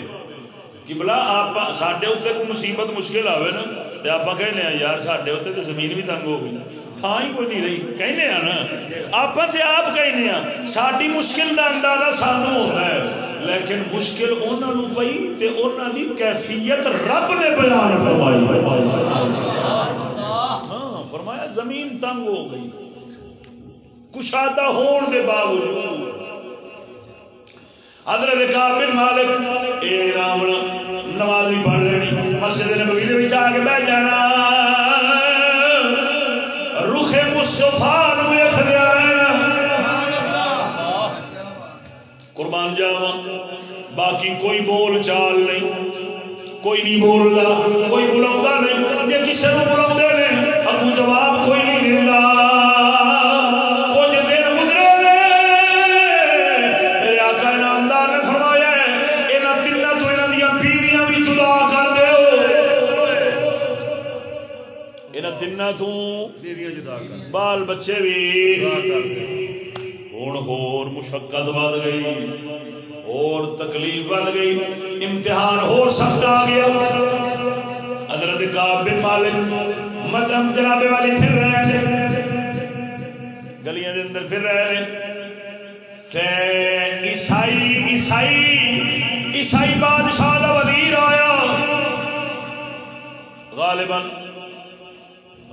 قبلہ آپ ساڈے اتنے کوئی مصیبت مشکل آوے نا، تے آپ کہنے ہیں، یار ساڈے اتنے تے زمین بھی تنگ ہو گئی۔ تھان ہی کوئی نہیں رہی۔ کہنے ہیں نا آپ تے آپ کہنے ہیں ساری مشکل کا اندازہ سانو ہوتا ہے۔ لیکن مشکل انہوں نے پئی تے انہوں کی کیفیت رب نے بیان فرمائی ہاں فرمایا زمین تنگ ہو گئی۔ کشادہ ہون دے باوجود۔ حضرت کعب بن مالک، اے رام نماز بھی پڑھ لینی مسجد نبوی دے وچ آ کے بیٹھ جانا۔ رخ مصطفی نو ویکھ لیا قربان جاواں۔ باقی کوئی بول چال نہیں کوئی نہیں بولتا کوئی بلاؤں نہیں جی کسی کو بلاؤ نے ابو جواب کوئی نہیں دیتا تو بال بچے بھی۔ ہوں ہور مشقت بڑھ گئی۔ اور تکلیف بڑھ گئی، امتحان ہو سخت آ گیا۔ حضرت کعب بن مالک مدم جنابے والی پھر رہے ہیں۔ گلیاں دے اندر پھر رہے ہیں۔ تے عیسائی عیسائی عیسائی بادشاہ دا وزیر آیا۔ غالباً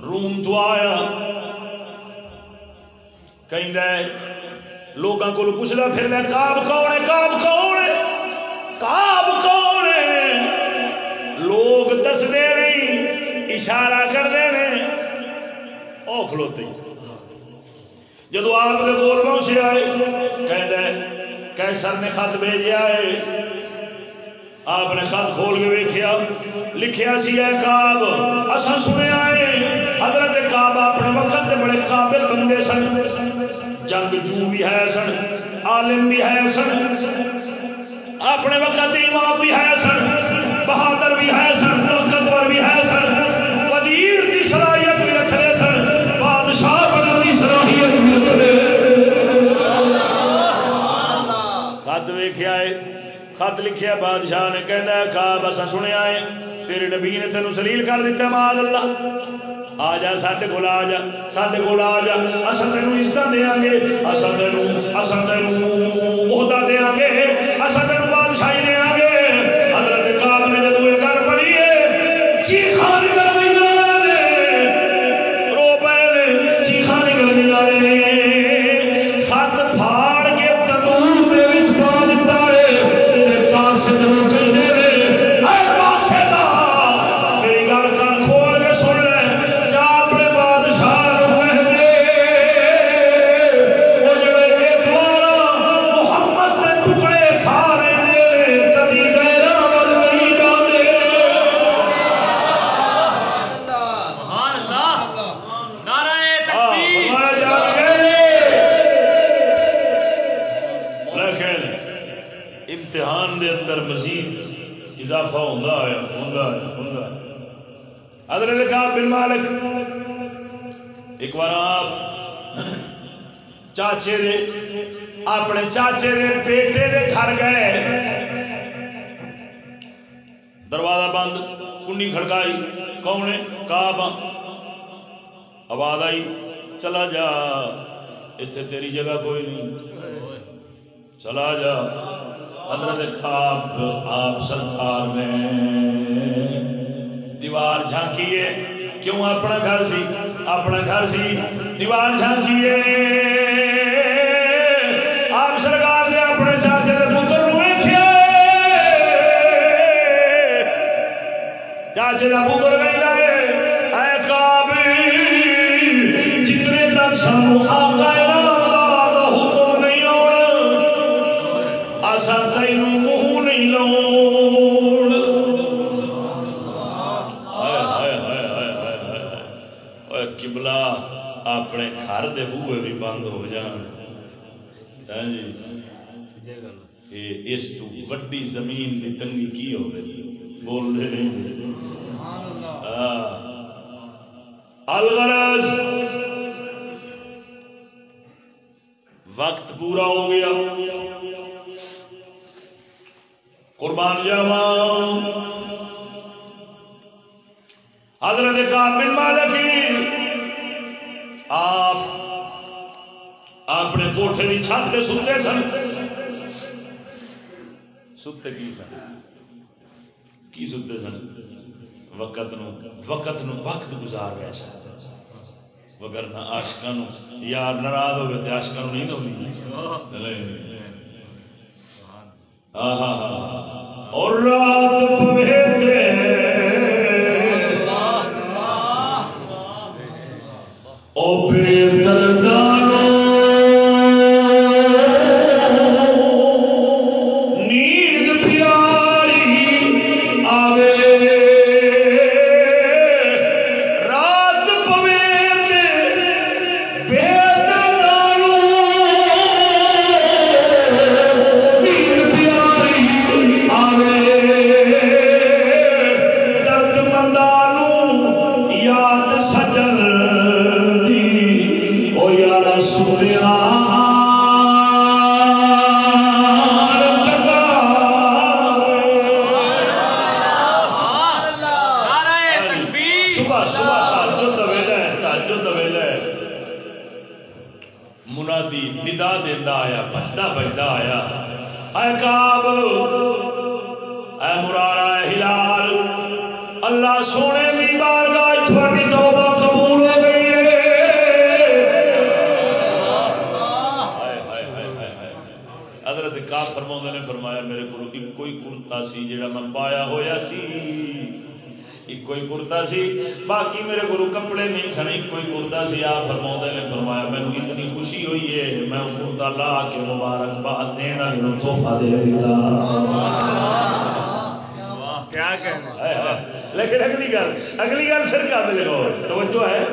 روم تو آیا۔ کہیں لوگوں کو پوچھتا پھر میں کاب کون ہے؟ کاب کون ہے؟ کاب کون ہے؟ لوگ دستے نہیں اشارہ کرتے ہیں او کھلوتے جدو آپ کے کول پہنچے آئے کہ کیسر نے خط بھیجا ہے۔ آپ نے خط کھول کے ویکیا لکھیا سی ہے کاب۔ اصل سنیا ہے، حضرت کاب اپنے وقت بڑے قابل بندے سن۔ جنگ جو بھی ہے سن، عالم بھی ہے سن، اپنے وقت امام بھی ہے سن، بہادر بھی ہے سن طاقتور بھی ہے سن، وزیر کی صلاحیت بھی رکھتے سن، بادشاہ بننے کی صلاحیت بھی رکھتے خط ویخیا ہے، خط لکھیا، بادشاہ نے کہنا ہے کہا بس سنیا ہے، تیرے نبی نے تینوں سلیل کر دیتا مال اللہ۔ آ جا سڈے کول آ جا سڈے کو آ جا اصل تینوں عزت دیا گے اصل تین اصل تین عہدہ دیا گے اصل تین بادشاہی دیا گے چاچے دے بیٹے دے گھر گئے دروازہ بند کنڈی کھڑکائی کون ہے کعب آواز آئی چلا جا اتنے تیری جگہ کوئی نہیں چلا جا حضرت خواب آپ سرکار نے دیوار جھانکیے کیوں اپنا گھر سی اپنا گھر سی دیوار جھانکیے چاچے کا پتر کہنا ہے، اے کابی جتنے تک سانو قبلہ، اپنے گھر دے بوئے بھی بند ہو جان۔ ہاں جی۔ اس تو وڈی زمین دی تنگی کی ہو گئی بول دے نہیں ہاں۔ الغرض وقت پورا ہو گیا. قربان جاوا حضرت کامل مالک آپ اپنے کوٹھے کی چھت سے ستے سن. ستے کی سن؟ کی ستے سن؟ وقت نو وقت نو وقت گزار رہے سن وگر نہ آشکا نو یار ناراض ہوگی تو آشکا نو نہیں دونی آہا ہاں، ہاں، ہاں۔ اور رات پوے او بے دردانو سجدہ آیا اے کعب، اے مرارا اے ہلال، اللہ سونے دی بارگاہ تھوڑی جی توبہ قبول ہو گئی حضرت کعب فرما نے فرمایا، میرے کو کوئی کرتا سی جڑا میں پایا ہویا سی۔ کوئی کرتا سی باقی میرے کو کپڑے نہیں سن ایک کوئی کرتا سی آپ فرما نے فرمایا میں اتنی خوشی ہوئی ہے میں کرتا لا کے مبارکباد دینا تحفہ دے دیتا لیکن اگلی گل اگلی گل پھر کر قابل غور توجہ ہے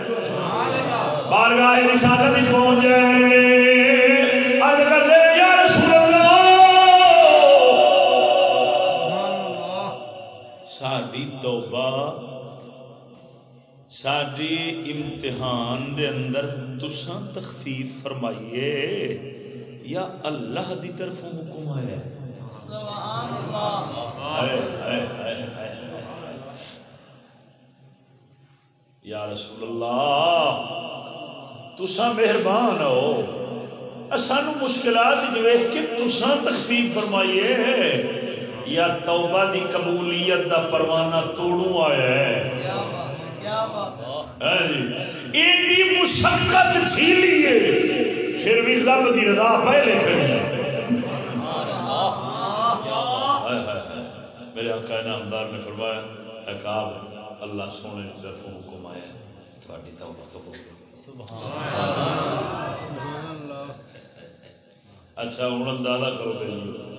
بارگاہ رسالت اس پہنچ جائے ساری توبہ ساری امتحان دے اندر تساں تخفیف فرمائیے یا اللہ دی طرفوں حکم آیا۔ یا رسول اللہ تسا مہربان ہو۔ سانو مشکلات ویخ کے تسان تخفیف فرمائیے۔ یا توبہ دی قبولیت دا پروانہ توڑوں آیا ہے ہاں جی۔ ایڈی مشقت جھیلیے پھر بھی رب دی رضا پہلے کھڑی۔ میرے آقا نامدار نے فرمایا اے کعب اللہ سونے طرف حکم آیا ہے تھوڑی توبہ قبول کرو۔ اچھا ہوں اندازہ کرو گے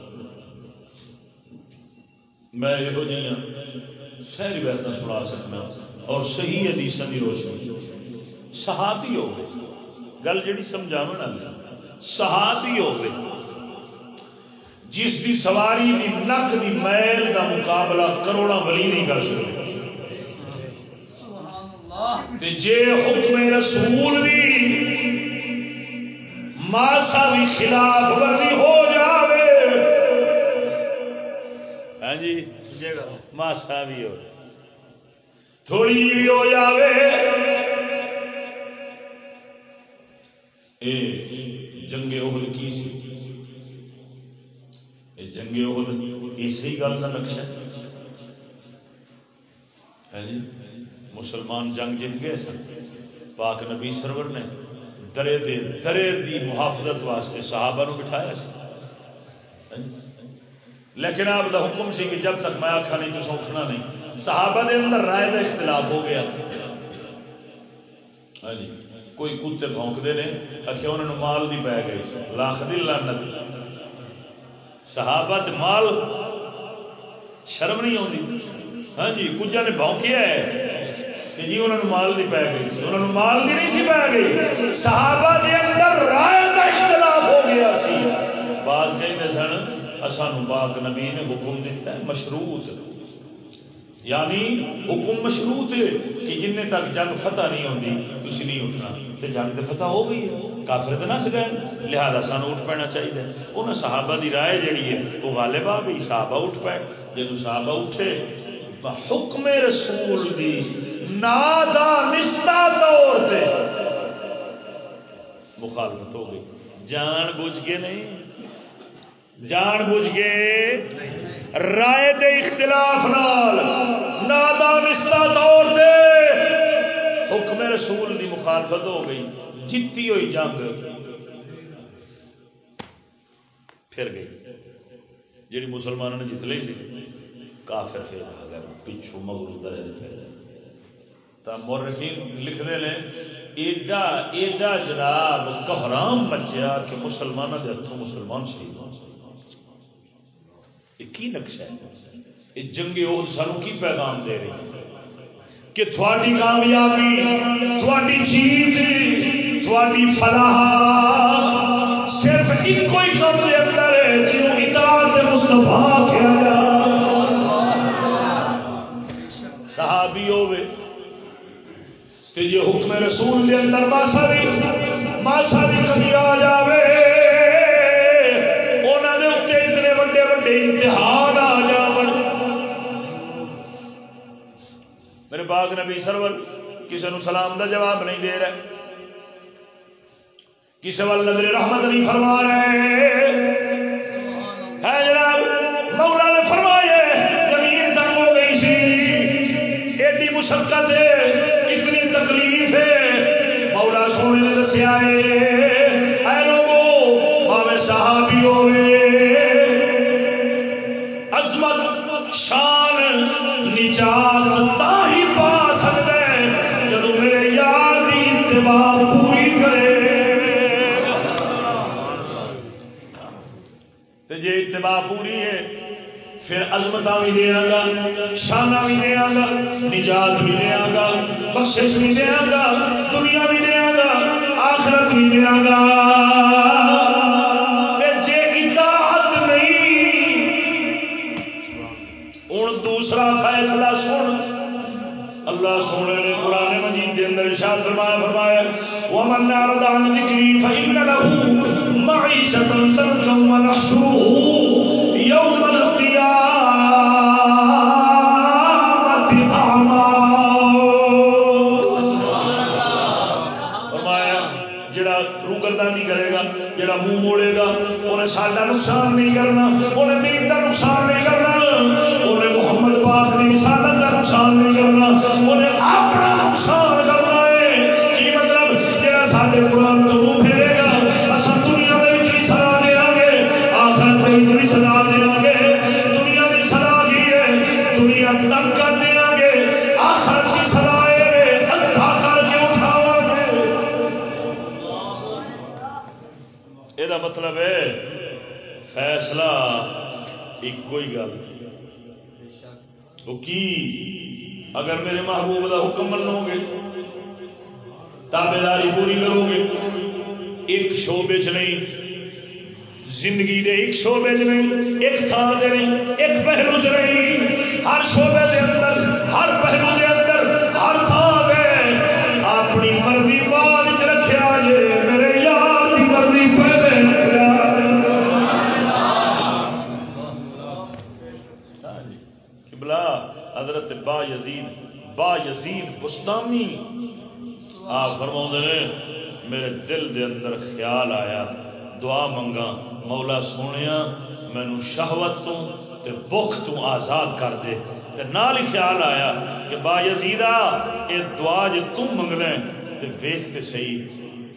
میں یہ جہاں شہری ویسا سنا سکنا اور صحیح حدیث کی روشنی صحابی ہو گل جہی سمجھا صحابی ہو جس دی سواری دی نک دی میل دا مقابلہ کروڑا ولی نہیں کر سکتے تے جے حکم رسول دی ماسا بھی خلاف ورزی ہو جاوے ہاں جی ماسا بھی ہو تھوڑی بھی ہو جاوے اے جنگ احد کی سی اے جنگ احد اسی گل کا نقشہ ہے جی مسلمان جنگ جیت گئے سن پاک نبی سرور نے درے دے درے دی محافظت واسطے صحابہ نو بٹھایا سی لیکن آپ دا حکم سی کہ جب تک میں آخا نہیں تو سوچنا نہیں۔ صحابہ دے اندر رائے کا اختلاف ہو گیا۔ ہاں جی کوئی کتے بھونکتے نے اکھے انہوں نے مال دی پی گئی لاکھ دی لعنت۔ صحابہ دے مال شرم نہیں آتی ہاں جی کجا نے بھونکیا ہے کہ جی انہوں نے مال دی پی گئی سی۔ انہوں نے مال دی نہیں سی پی گئی۔ صحابہ دے اندر رائے کا اختلاف ہو گیا سی۔ بعض کہتے سن سانو پاک نبی نے حکم دیتا ہے مشروط۔ یعنی حکم مشروط ہے کہ جن تک جنگ فتح نہیں ہوتی تھی نہیں اٹھنا۔ تو جنگ تو فتح ہو گئی ہے۔ کافر تو نہ سکے لہذا سانو اٹھ پینا چاہیے انہیں صحابہ دی رائے جڑی ہے، وہ غالب آ گئی۔ صحابہ اٹھ پائے جب صحابہ اٹھے حکم رسول دی نادانستہ طور سے مخالفت ہو گئی۔ جان بوجھ کے نہیں۔ جان بوجھ کے رائے دے اختلاف نال نادانستہ طور سے حکم رسول دی مخالفت ہو گئی جیتی ہوئی جنگ۔ پھر گئی۔ جی مسلمانوں نے جت لی سی، کافر پھر آ گیا پچھو مغرو درے پھر تا مورخین لکھتے ہیں ایڈا ایڈا جناب کہرام مچیا کہ مسلمانوں کے ہاتھوں مسلمان شہید ہو یہ کی نقشہ ہے؟ یہ جنگ عہد سانو کی پیغام دے رہی ہے؟ کہ تھوڑی کامیابی، تھوڑی چیز، تھوڑی فلاح صرف ایک ہی کم دے اندر ہے، جنہوں اطاعت مصطفیٰ کیا صحابی ہوئے تو یہ حکم رسول کے اندر ماسا بھی ماسا بھی کبھی آ جائے امتحان آ جا میرے باغ نبی سرور، کسی نے سلام دا جواب نہیں دے رہے۔ کسی وال نظر رحمت نہیں فرما رہے۔ ہے جناب، مولا نے فرمایا، زمین تنگ ہو گئی سی۔ ایڈی مشقت ہے، اتنی تکلیف ہے۔ مولا سونے نے دسیا ہے۔ اتباع پوری ہے۔ پھر عظمت بھی دیا گا شانہ بھی دیا گا نجات بھی دیا گا بخشش بھی دیا گا دنیا بھی دیا گا آخرت بھی دیا گا ہوں دوسرا فیصلہ سن۔ اللہ سونے نے قرآن مجید کے اندر ارشاد فرمایا فرمایا ومن عن ذکری فإن له معيشة ضنكا ونحشره يوم القيامة أعمى. فرمایا، جڑا روگردان کرے گا، جڑا منہ موڑے گا، انہیں ساڈا نقصان نہیں کرنا، انہیں ایک کوئی گل وہ کی؟ اگر میرے محبوب کا حکم منو گے تابے داری پوری کرو گے، ایک شعبے چ نہیں، زندگی دے ایک شعبے چ نہیں، ایک تھان دے نہیں، ایک پہلو چ نہیں، ہر شعبے دے اندر، ہر پہلو دے اندر، ہر تھان دے اپنی مرضی بعد با یزید بستانی۔ آپ فرما نے، میرے دل دے اندر خیال آیا، دعا منگا، مولا سونے مینو شہوت تو تے بخ تو آزاد کر دے۔ تے نال ہی خیال آیا کہ با یزیدہ یہ دعا جو تم منگنا ہے تے ویخ تے صحیح،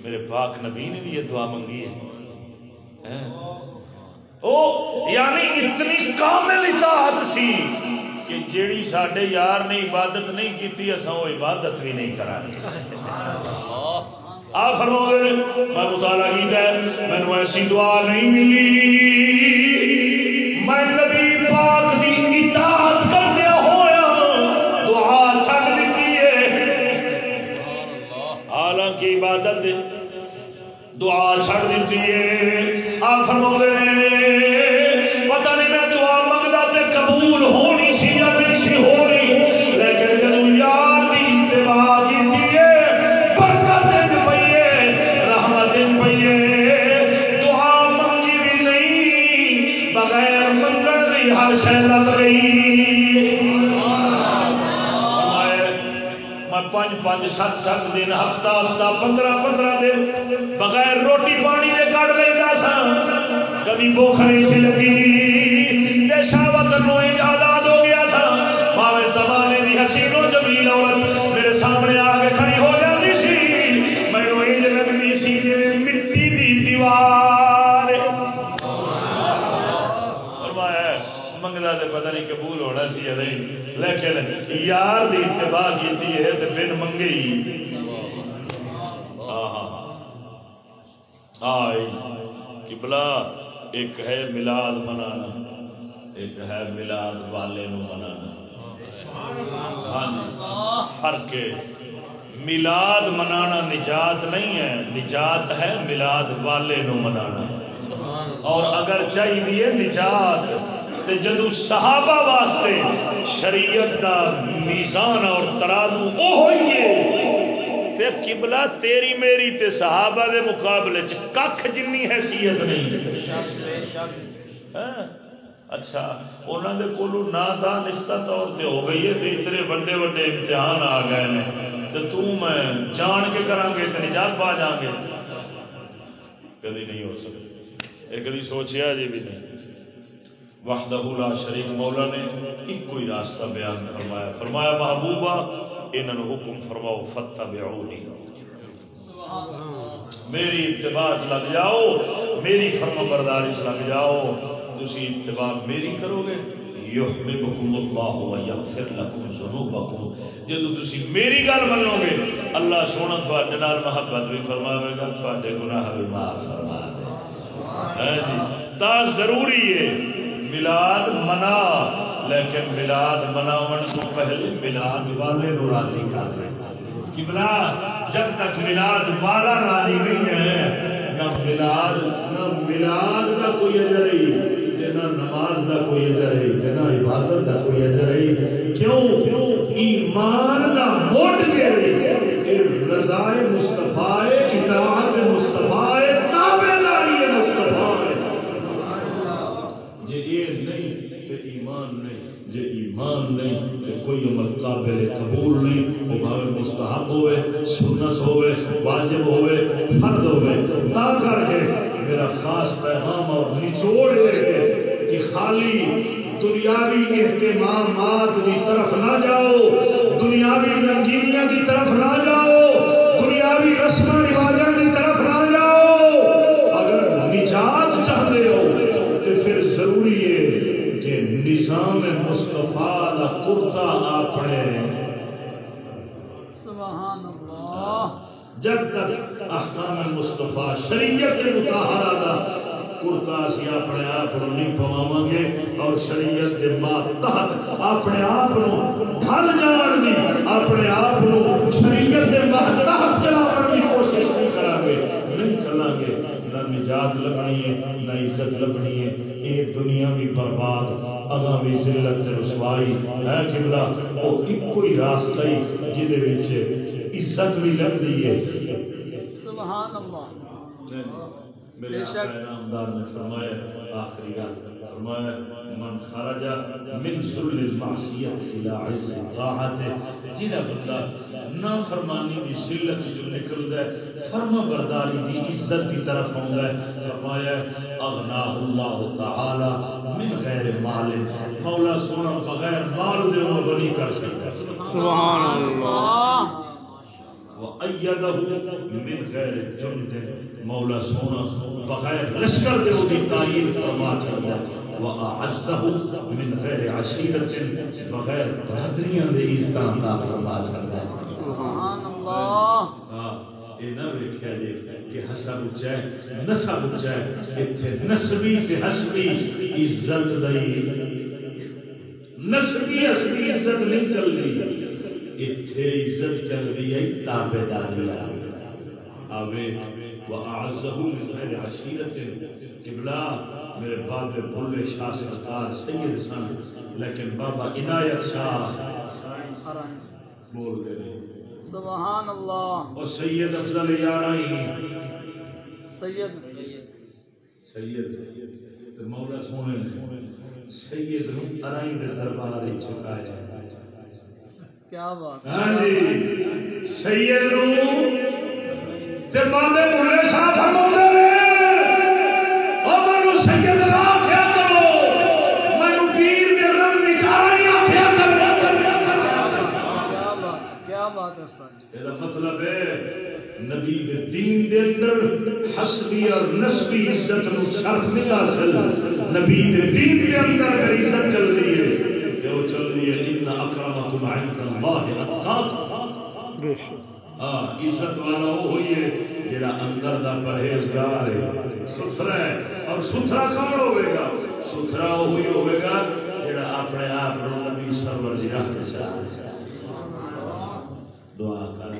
میرے پاک نبی نے بھی یہ دعا منگی ہے۔ ہاں۔ او یعنی اتنی کامل اطاعت سی۔ کہ جیڑی ساڈے یار نے عبادت نہیں کیتی اساں وہ عبادت بھی نہیں کرانی آ فرما میں مطالعہ کیتا ہے مینو ایسی دعا نہیں ملی میں نبی پاک دی اطاعت کردیا ہویا دعا چھڈ دتی ہے حالانکہ عبادت دعا چھڈ دیتی ہے آ فرما پتہ نہیں میں دعا منگتا تے قبول ہونی پانچ سات سات دن، ہفتہ ہفتہ، پندرہ پندرہ دن، بغیر روٹی پانی دے کٹ لینا سا۔ کبھی بھوک نہیں سی لگی جی۔ تے نو آزاد ہو گیا تھا۔ ماوے زمانے حسین و جمیل عورت میرے سامنے آ کے کھڑی ہو جاتی سی۔ مینو انج لگتی سی مٹی دی دیوار۔ فرمایا پتہ نہیں قبول ہونا سی یا نہیں۔ لیکن یار دی اتباع کیتی ہے تے بن منگے ہی قبلہ ایک ہے ملاد منانا، ایک ہے ملاد والے نو منانا۔ ہاں جی۔ فرق ملاد منانا نجات نہیں ہے، نجات ہے ملاد والے نو منانا۔ اور اگر چاہیے نجات تے جدو صحابہ واسطے شریعت دا میزان اور ترازو او ہوئیے تے قبلہ تیری میری تے صحابہ دے مقابلے چ ککھ جنی حیثیت نہیں۔ ہاں، اچھا انہوں دے کولو نہ دا دانستہ طور تے ہو گئی ہے تے اتنے بڑے بڑے امتحان آ گئے ہیں تے تو میں جان کے کران گے تے نجات پا جان گے۔ کدی نہیں ہو سکتا۔ یہ کدی سوچیا جی بھی نہیں۔ وحدہ لا شریک مولا نے ایک کوئی راستہ بیان فرمایا۔ فرمایا محبوبہ انہوں حکم فرماؤ فتح بیعونی میری اتباع لگ جاؤ، میری فرم برداری لگ جاؤ۔ تسی اتباع میری کرو گے یحببکم اللہ و یغفر لکم ذنوبکم۔ جدو تسی میری گل منو گے اللہ سونا تھوڑے نال محبت بھی فرماوے گا تھوڑے گناہ بھی معاف فرما دے ہاں جی تا ضروری ہے ملاد منا، لیکن ملاد مناون تو پہلے ملاد والے نو راضی کر دے۔ کبلا جب تک ملاد والا راضی نہیں ہے، نہ ملاد نہ ملاد کا کوئی اجر ہے نہ نماز کا کوئی اجر ہے نہ عبادت کا کوئی اجر ہے کیوں؟ کیوں ایمان کا موٹ کے رضا مصطفیٰ اطاعت شریعت متحرہ دا۔ کرتا اسی اپنے آپ نہیں پواواں گے اور شریعت کے تحت اپنے آپ ڈھل جان دی اپنے آپ شریعت کے تحت چلاون کی کوشش نہیں کریں گے نہیں چلیں گے نہ نجات لبنی ہے، نہ عزت لبنی ہے۔ یہ دنیا بھی برباد اگاں بھی ذلت رسوائی۔ ہے قبلہ، وہ ایک ہی راستہ ہی جہدے وچ عزت بھی لگتی ہے۔ سبحان اللہ۔ میرے آقا نامدار نے فرمایا آخری بات فرمایا من خرج من ذل المعصیت الى عز الطاعت جدا بندہ نا فرمانی دی ذلت جو نکلدا ہے فرما برداری دی عزت دی طرف ہوندا ہے فرمایا اغناہ اللہ تعالی من غیر مال مولا سونا بغیر مال دے وہ بنی کر سکتا سبحان اللہ۔ مِنْ غَيْرِ جُنْدٍ. مولا سونا بغیر لشکر دے وہ تعین فرما چاہتا وَأَعَزَّهُ مِنْ غَيْرِ عَشِيرَةٍ بغیر برادریاں دے عزتاں عطا فرما ہے سبحان اللہ ہاں یہ نہ ویکھیا جے کہ حسب نسب ایتھے نسبی تے حسبی عزت دئی نسبی حسبی عزت نہیں چل رہی اتھے عزت چل رہی ہے تابے داری آوے وَأَعَزَّهُ مِنْ غَيْرِ عَشِيرَةٍ قبلہ میرے بابے بھولے شاہ سرکار سید سن لیکن بابا عنایت شاہ بول دے رہے سبحان اللہ اور سید افضل یارہ ہی سید سید تو مولا سونے نے سید نو ارائی دے دربار ہی چکایا کیا بات ہاں جی۔ سید نو تے بابے بھولے شاہ فرماਉਂਦੇ نے او مینوں سید نہ آکھیا کرو مینوں پیر دے رنگ وچ آئی آکھیا کرو۔ کیا بات کیا بات ہے استاد یہ مطلب ہے نبی دے دین دے اندر حسبی اور نسبی عزت نو شرف نہیں حاصل۔ نبی دے دین دے اندر اگر عزت چل رہی ہے چل رہی ہے ان اکرمکم عند اللہ اتقاکم بے شک ہاں عزت والا وہ ہوئی ہے جڑا اندر دا پرہیزگار ہے. ستھرا ہے اور ستھرا کون ہوے گا؟ ستھرا وہی ہوے گا جڑا اپنے آپ نبی سرور جی رکھتے چاہے دعا کر